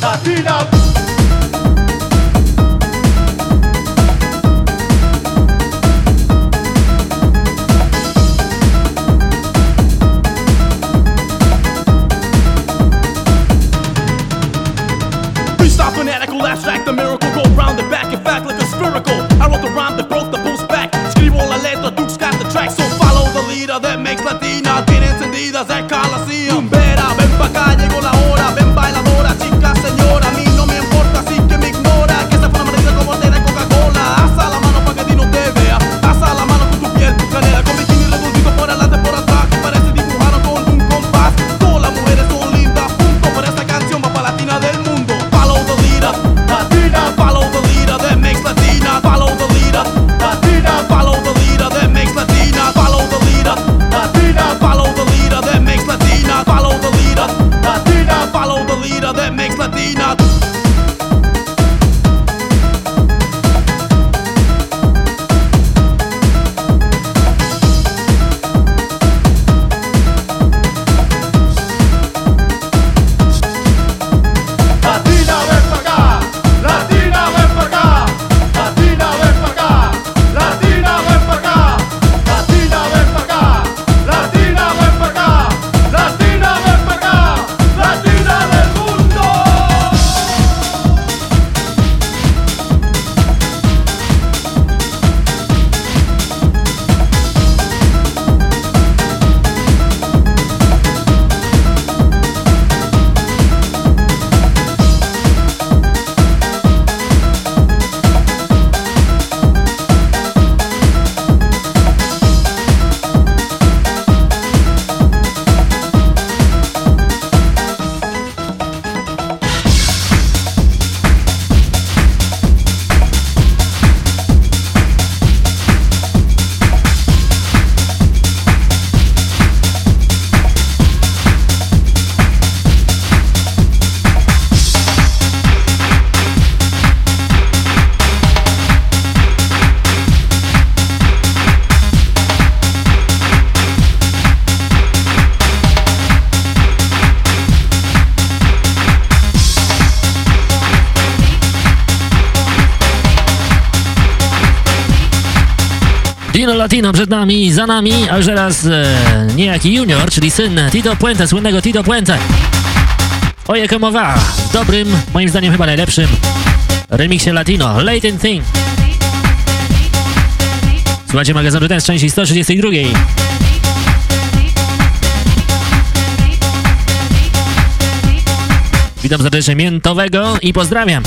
Latina. Nami, za nami, a już teraz e, niejaki junior, czyli syn Tito Puente, słynnego Tito Puente. Oje Komowa, w dobrym, moim zdaniem chyba najlepszym remiksie latino, Latent Thing. Słuchajcie magazynu ten z części 132. Witam serdecznie Miętowego i pozdrawiam.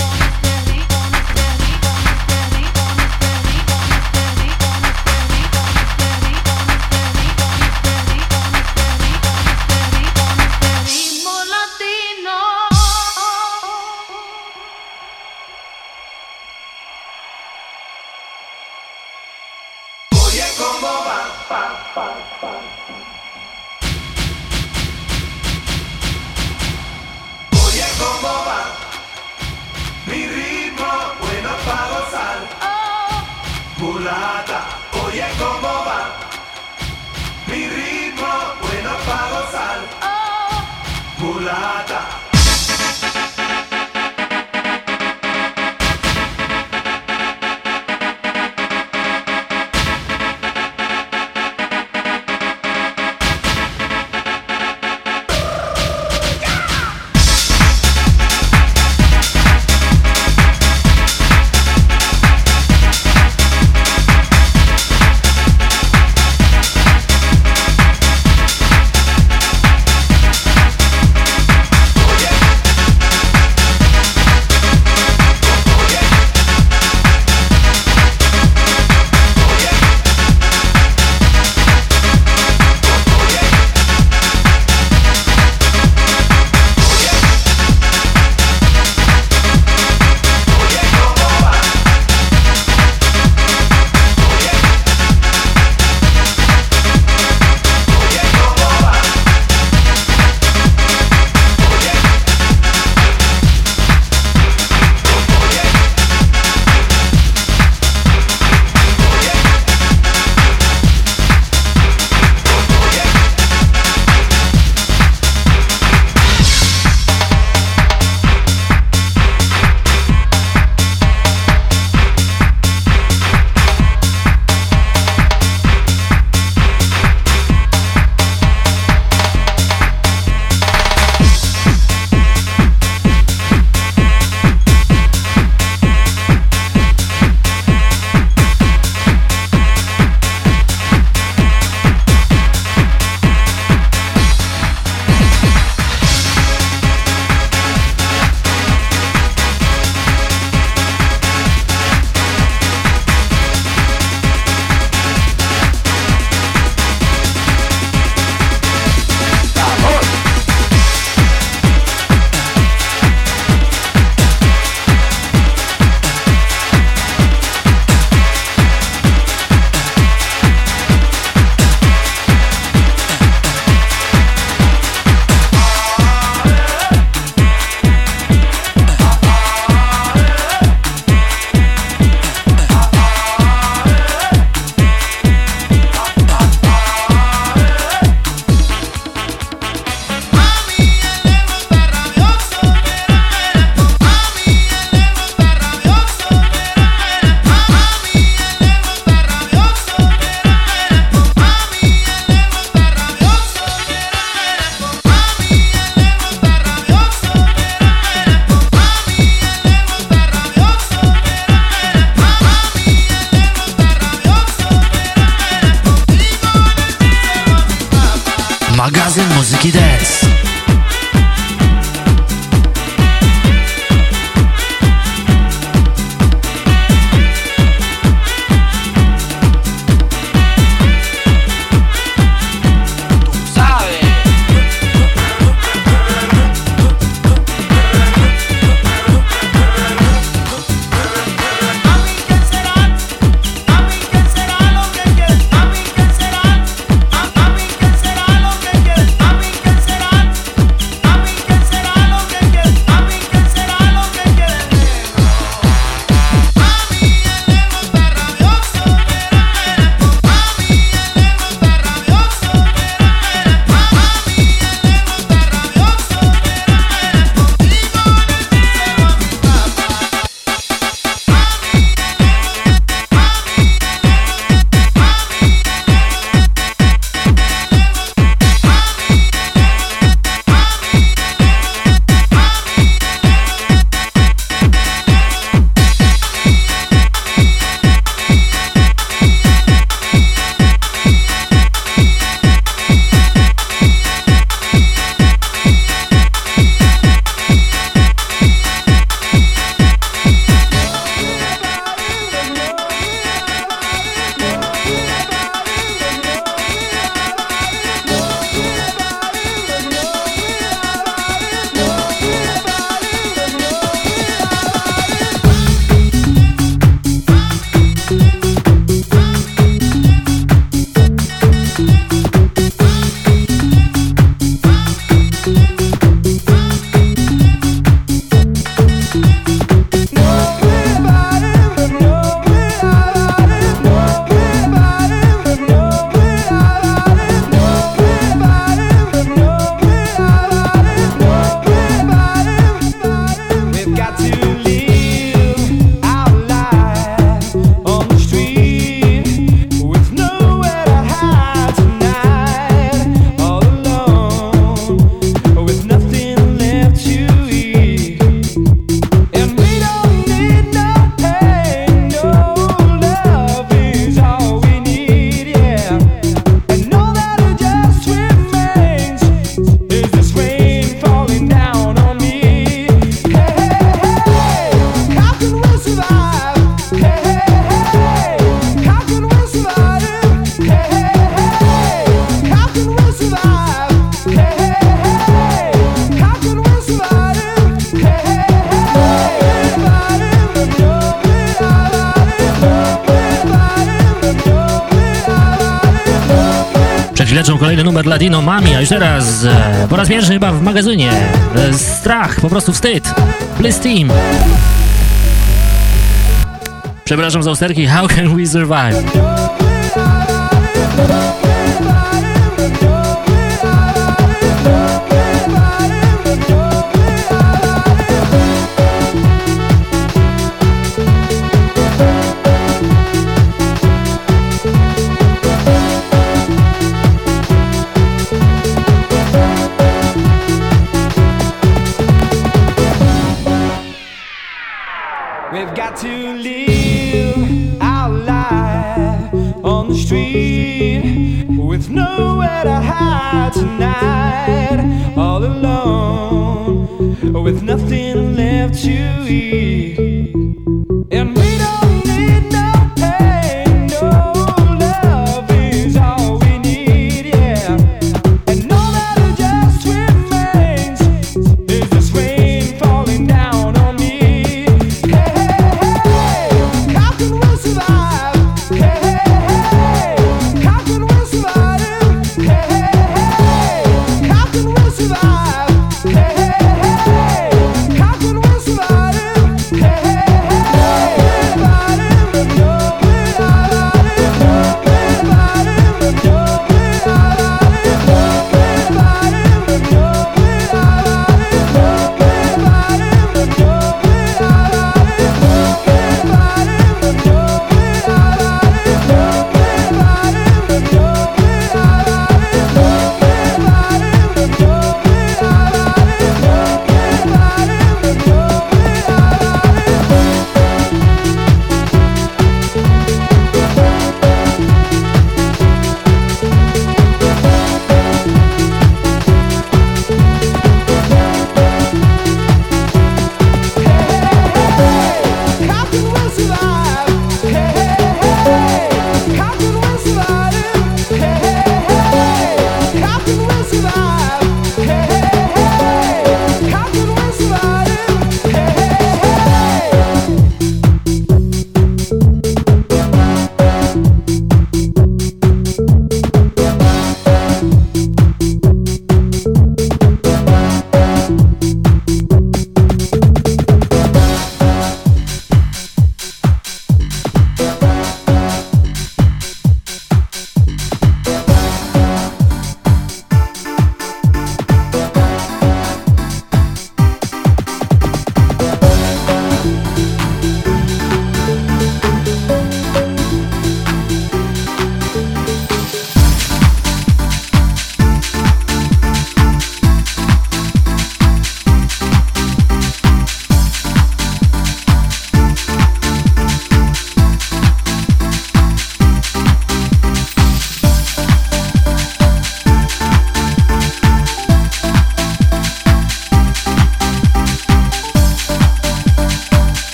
w magazynie. E, strach, po prostu wstyd. Please Team. Przepraszam za usterki. How can we survive? I had tonight, all alone, with nothing left to eat.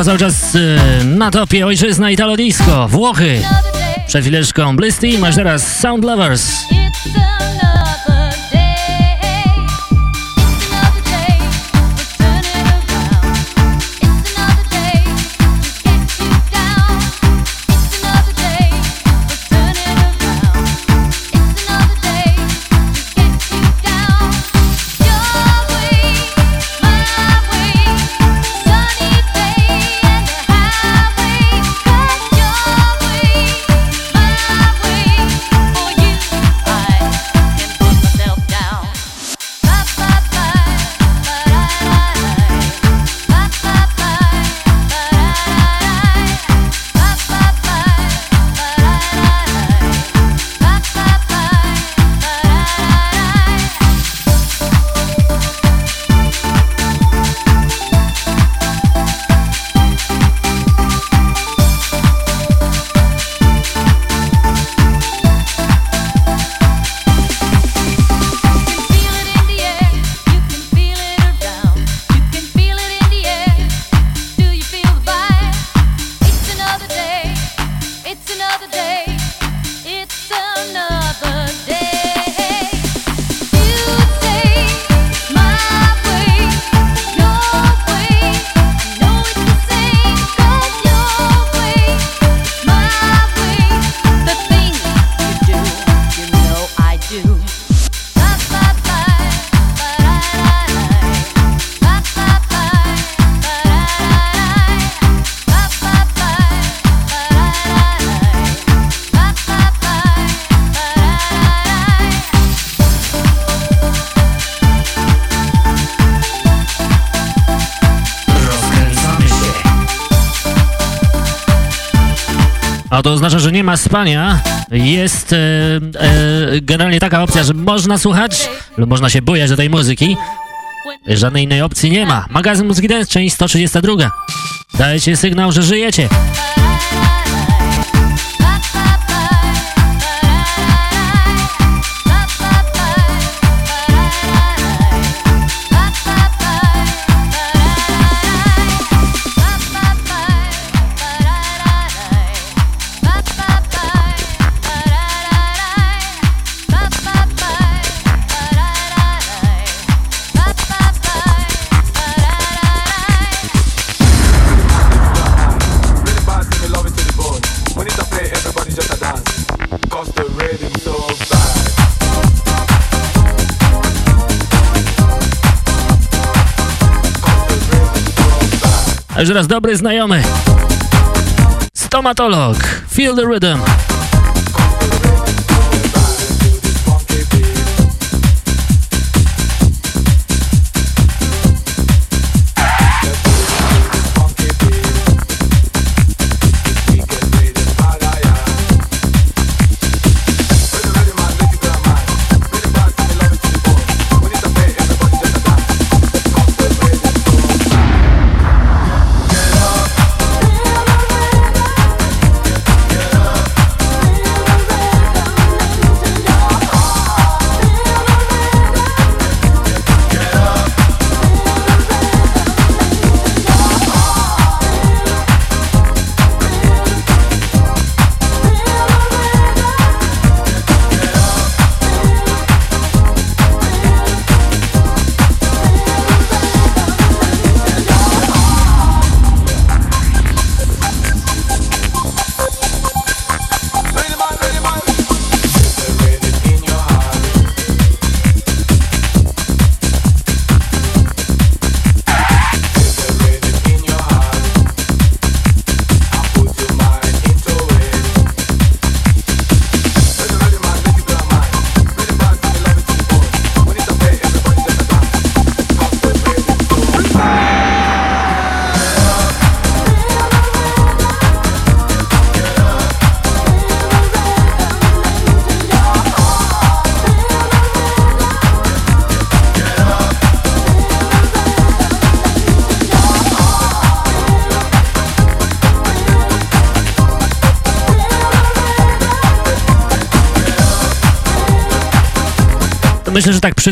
Państwa cały czas y, na topie ojczyzna Italo Disco, Włochy. Przed chwileczką Blisty, masz teraz Sound Lovers. To oznacza, że nie ma spania. Jest e, e, generalnie taka opcja, że można słuchać lub można się bujać do tej muzyki. Żadnej innej opcji nie ma. Magazyn Muzyki Dance, część 132. Dajecie sygnał, że żyjecie. A już raz dobry znajomy. Stomatolog. Feel the rhythm.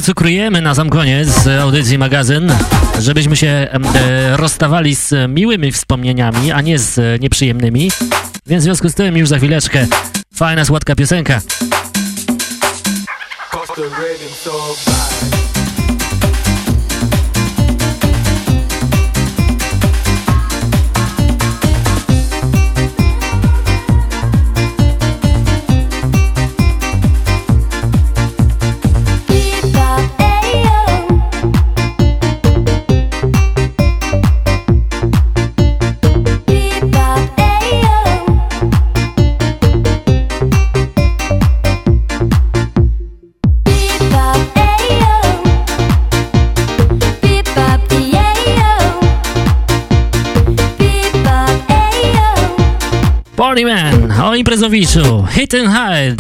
Przycukrujemy na sam koniec audycji magazyn, żebyśmy się e, rozstawali z miłymi wspomnieniami, a nie z nieprzyjemnymi. Więc w związku z tym już za chwileczkę fajna, słodka piosenka. Party Man o imprezowiczu Hit and Hide.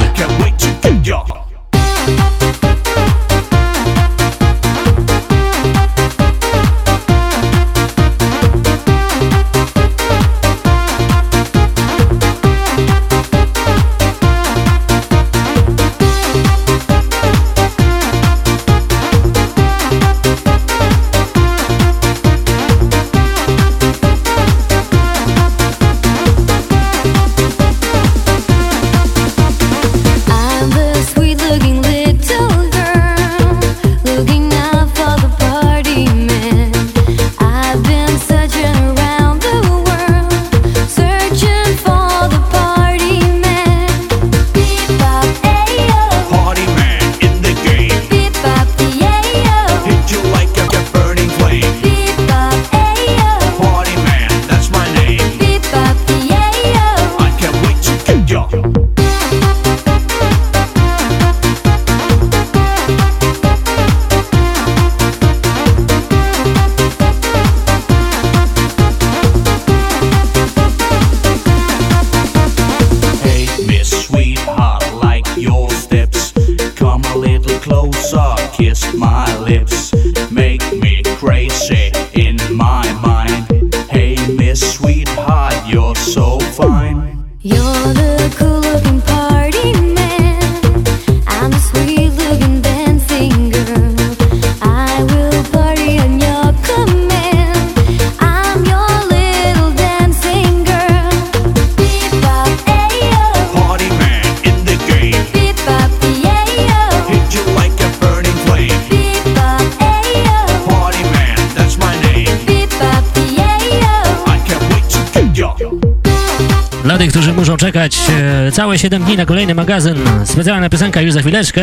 Całe 7 dni na kolejny magazyn, specjalna piosenka już za chwileczkę.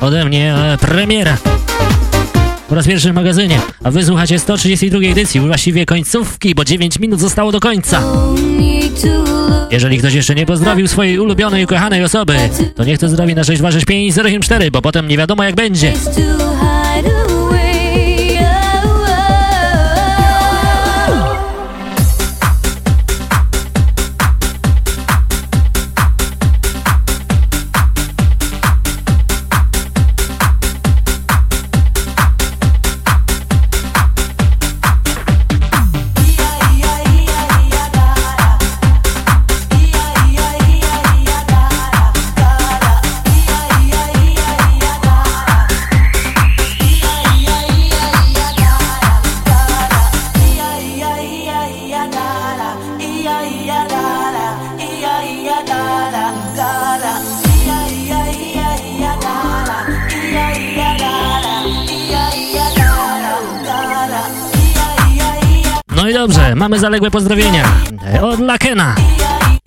Ode mnie e, premiera. Po raz pierwszy w magazynie, a wysłuchacie 132 edycji, właściwie końcówki, bo 9 minut zostało do końca. Jeżeli ktoś jeszcze nie pozdrowił swojej ulubionej, ukochanej osoby, to niech to zrobi na 6265084, bo potem nie wiadomo jak będzie. Mamy zaległe pozdrowienia. Od Lakena,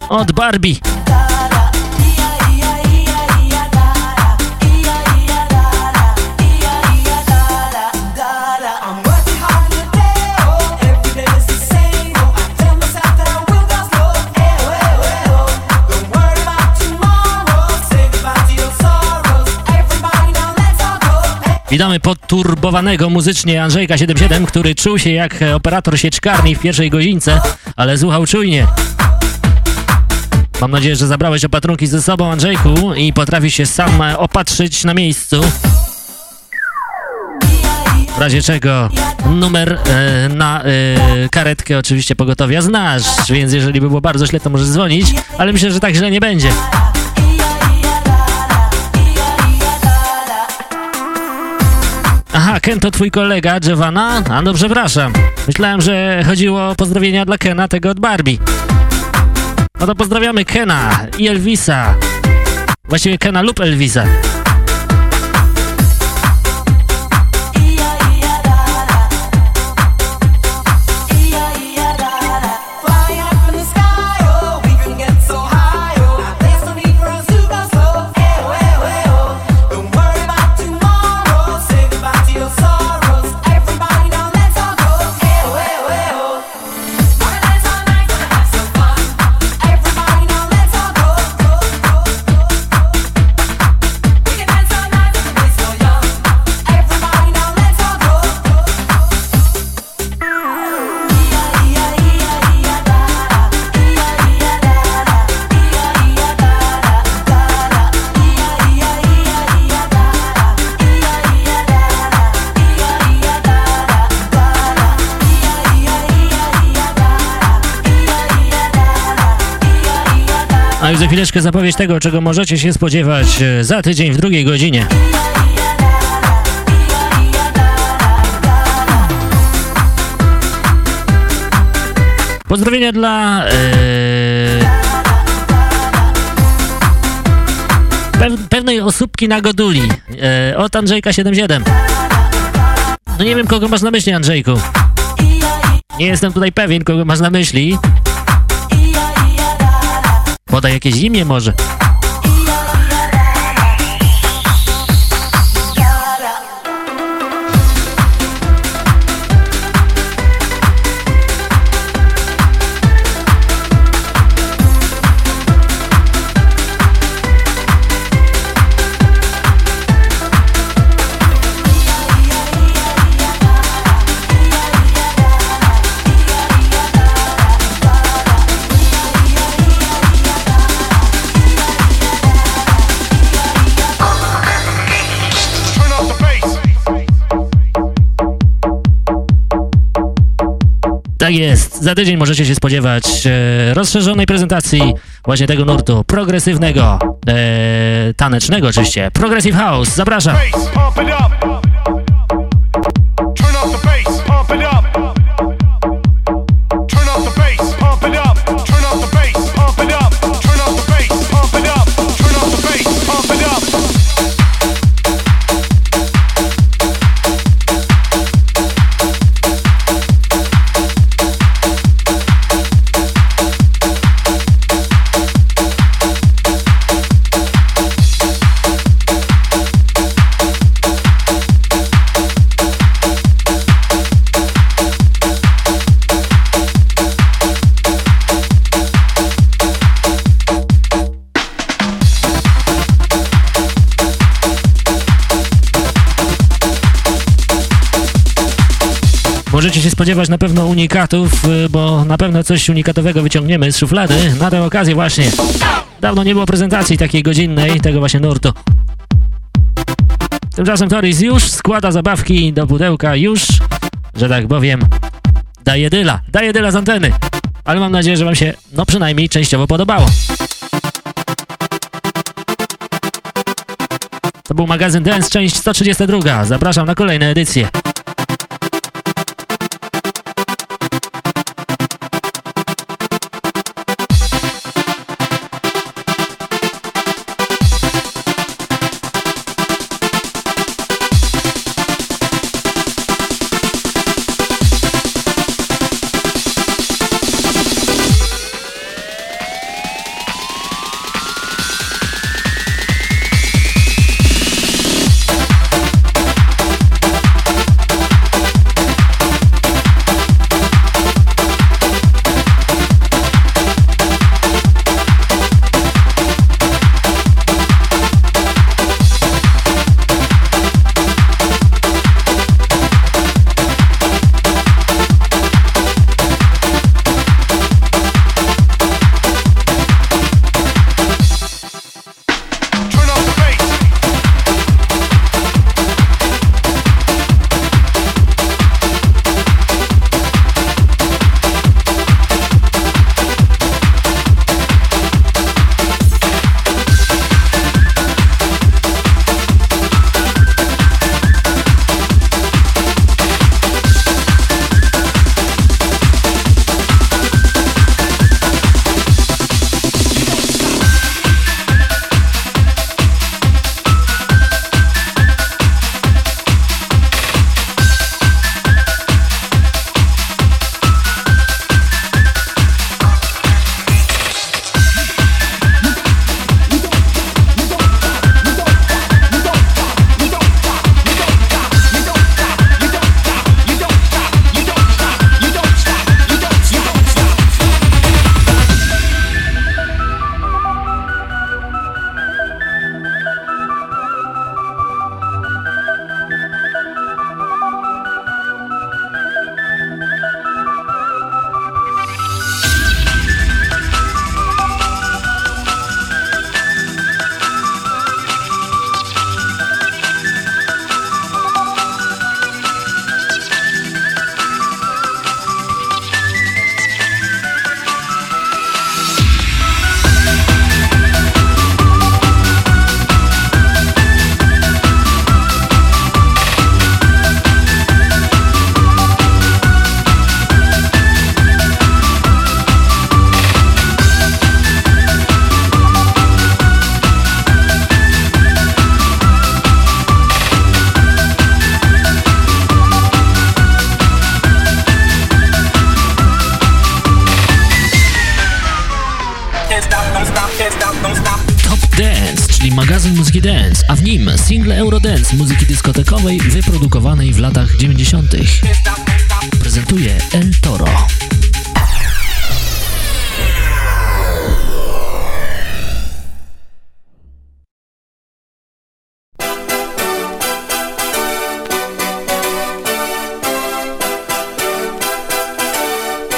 od Barbie. Witamy podturbowanego muzycznie Andrzejka 77, który czuł się jak operator sieczkarni w pierwszej godzińce, ale słuchał czujnie. Mam nadzieję, że zabrałeś opatrunki ze sobą, Andrzejku, i potrafisz się sam e, opatrzyć na miejscu. W razie czego numer e, na e, karetkę oczywiście pogotowia znasz, więc jeżeli by było bardzo źle, to możesz dzwonić, ale myślę, że tak źle nie będzie. Ken to twój kolega, Giovanna? A no przepraszam. Myślałem, że chodziło o pozdrowienia dla Kena, tego od Barbie. No to pozdrawiamy Kena i Elvisa. Właściwie Kena lub Elvisa. Już za chwileczkę zapowiedź tego, czego możecie się spodziewać e, za tydzień w drugiej godzinie. Pozdrowienia dla... E, pew, pewnej osóbki na Goduli. E, od Andrzejka77. No nie wiem, kogo masz na myśli, Andrzejku. Nie jestem tutaj pewien, kogo masz na myśli. Podaj jakieś imię może. Tak jest. Za tydzień możecie się spodziewać e, rozszerzonej prezentacji właśnie tego nurtu progresywnego, e, tanecznego oczywiście. Progressive House. Zapraszam. Bass, unikatów, y, bo na pewno coś unikatowego wyciągniemy z szuflady. Na tę okazję właśnie. Dawno nie było prezentacji takiej godzinnej, tego właśnie nurtu. Tymczasem Toris już składa zabawki do pudełka, już, że tak powiem, daje dyla, daje dyla z anteny. Ale mam nadzieję, że wam się, no przynajmniej częściowo podobało. To był magazyn Dance, część 132. Zapraszam na kolejne edycje.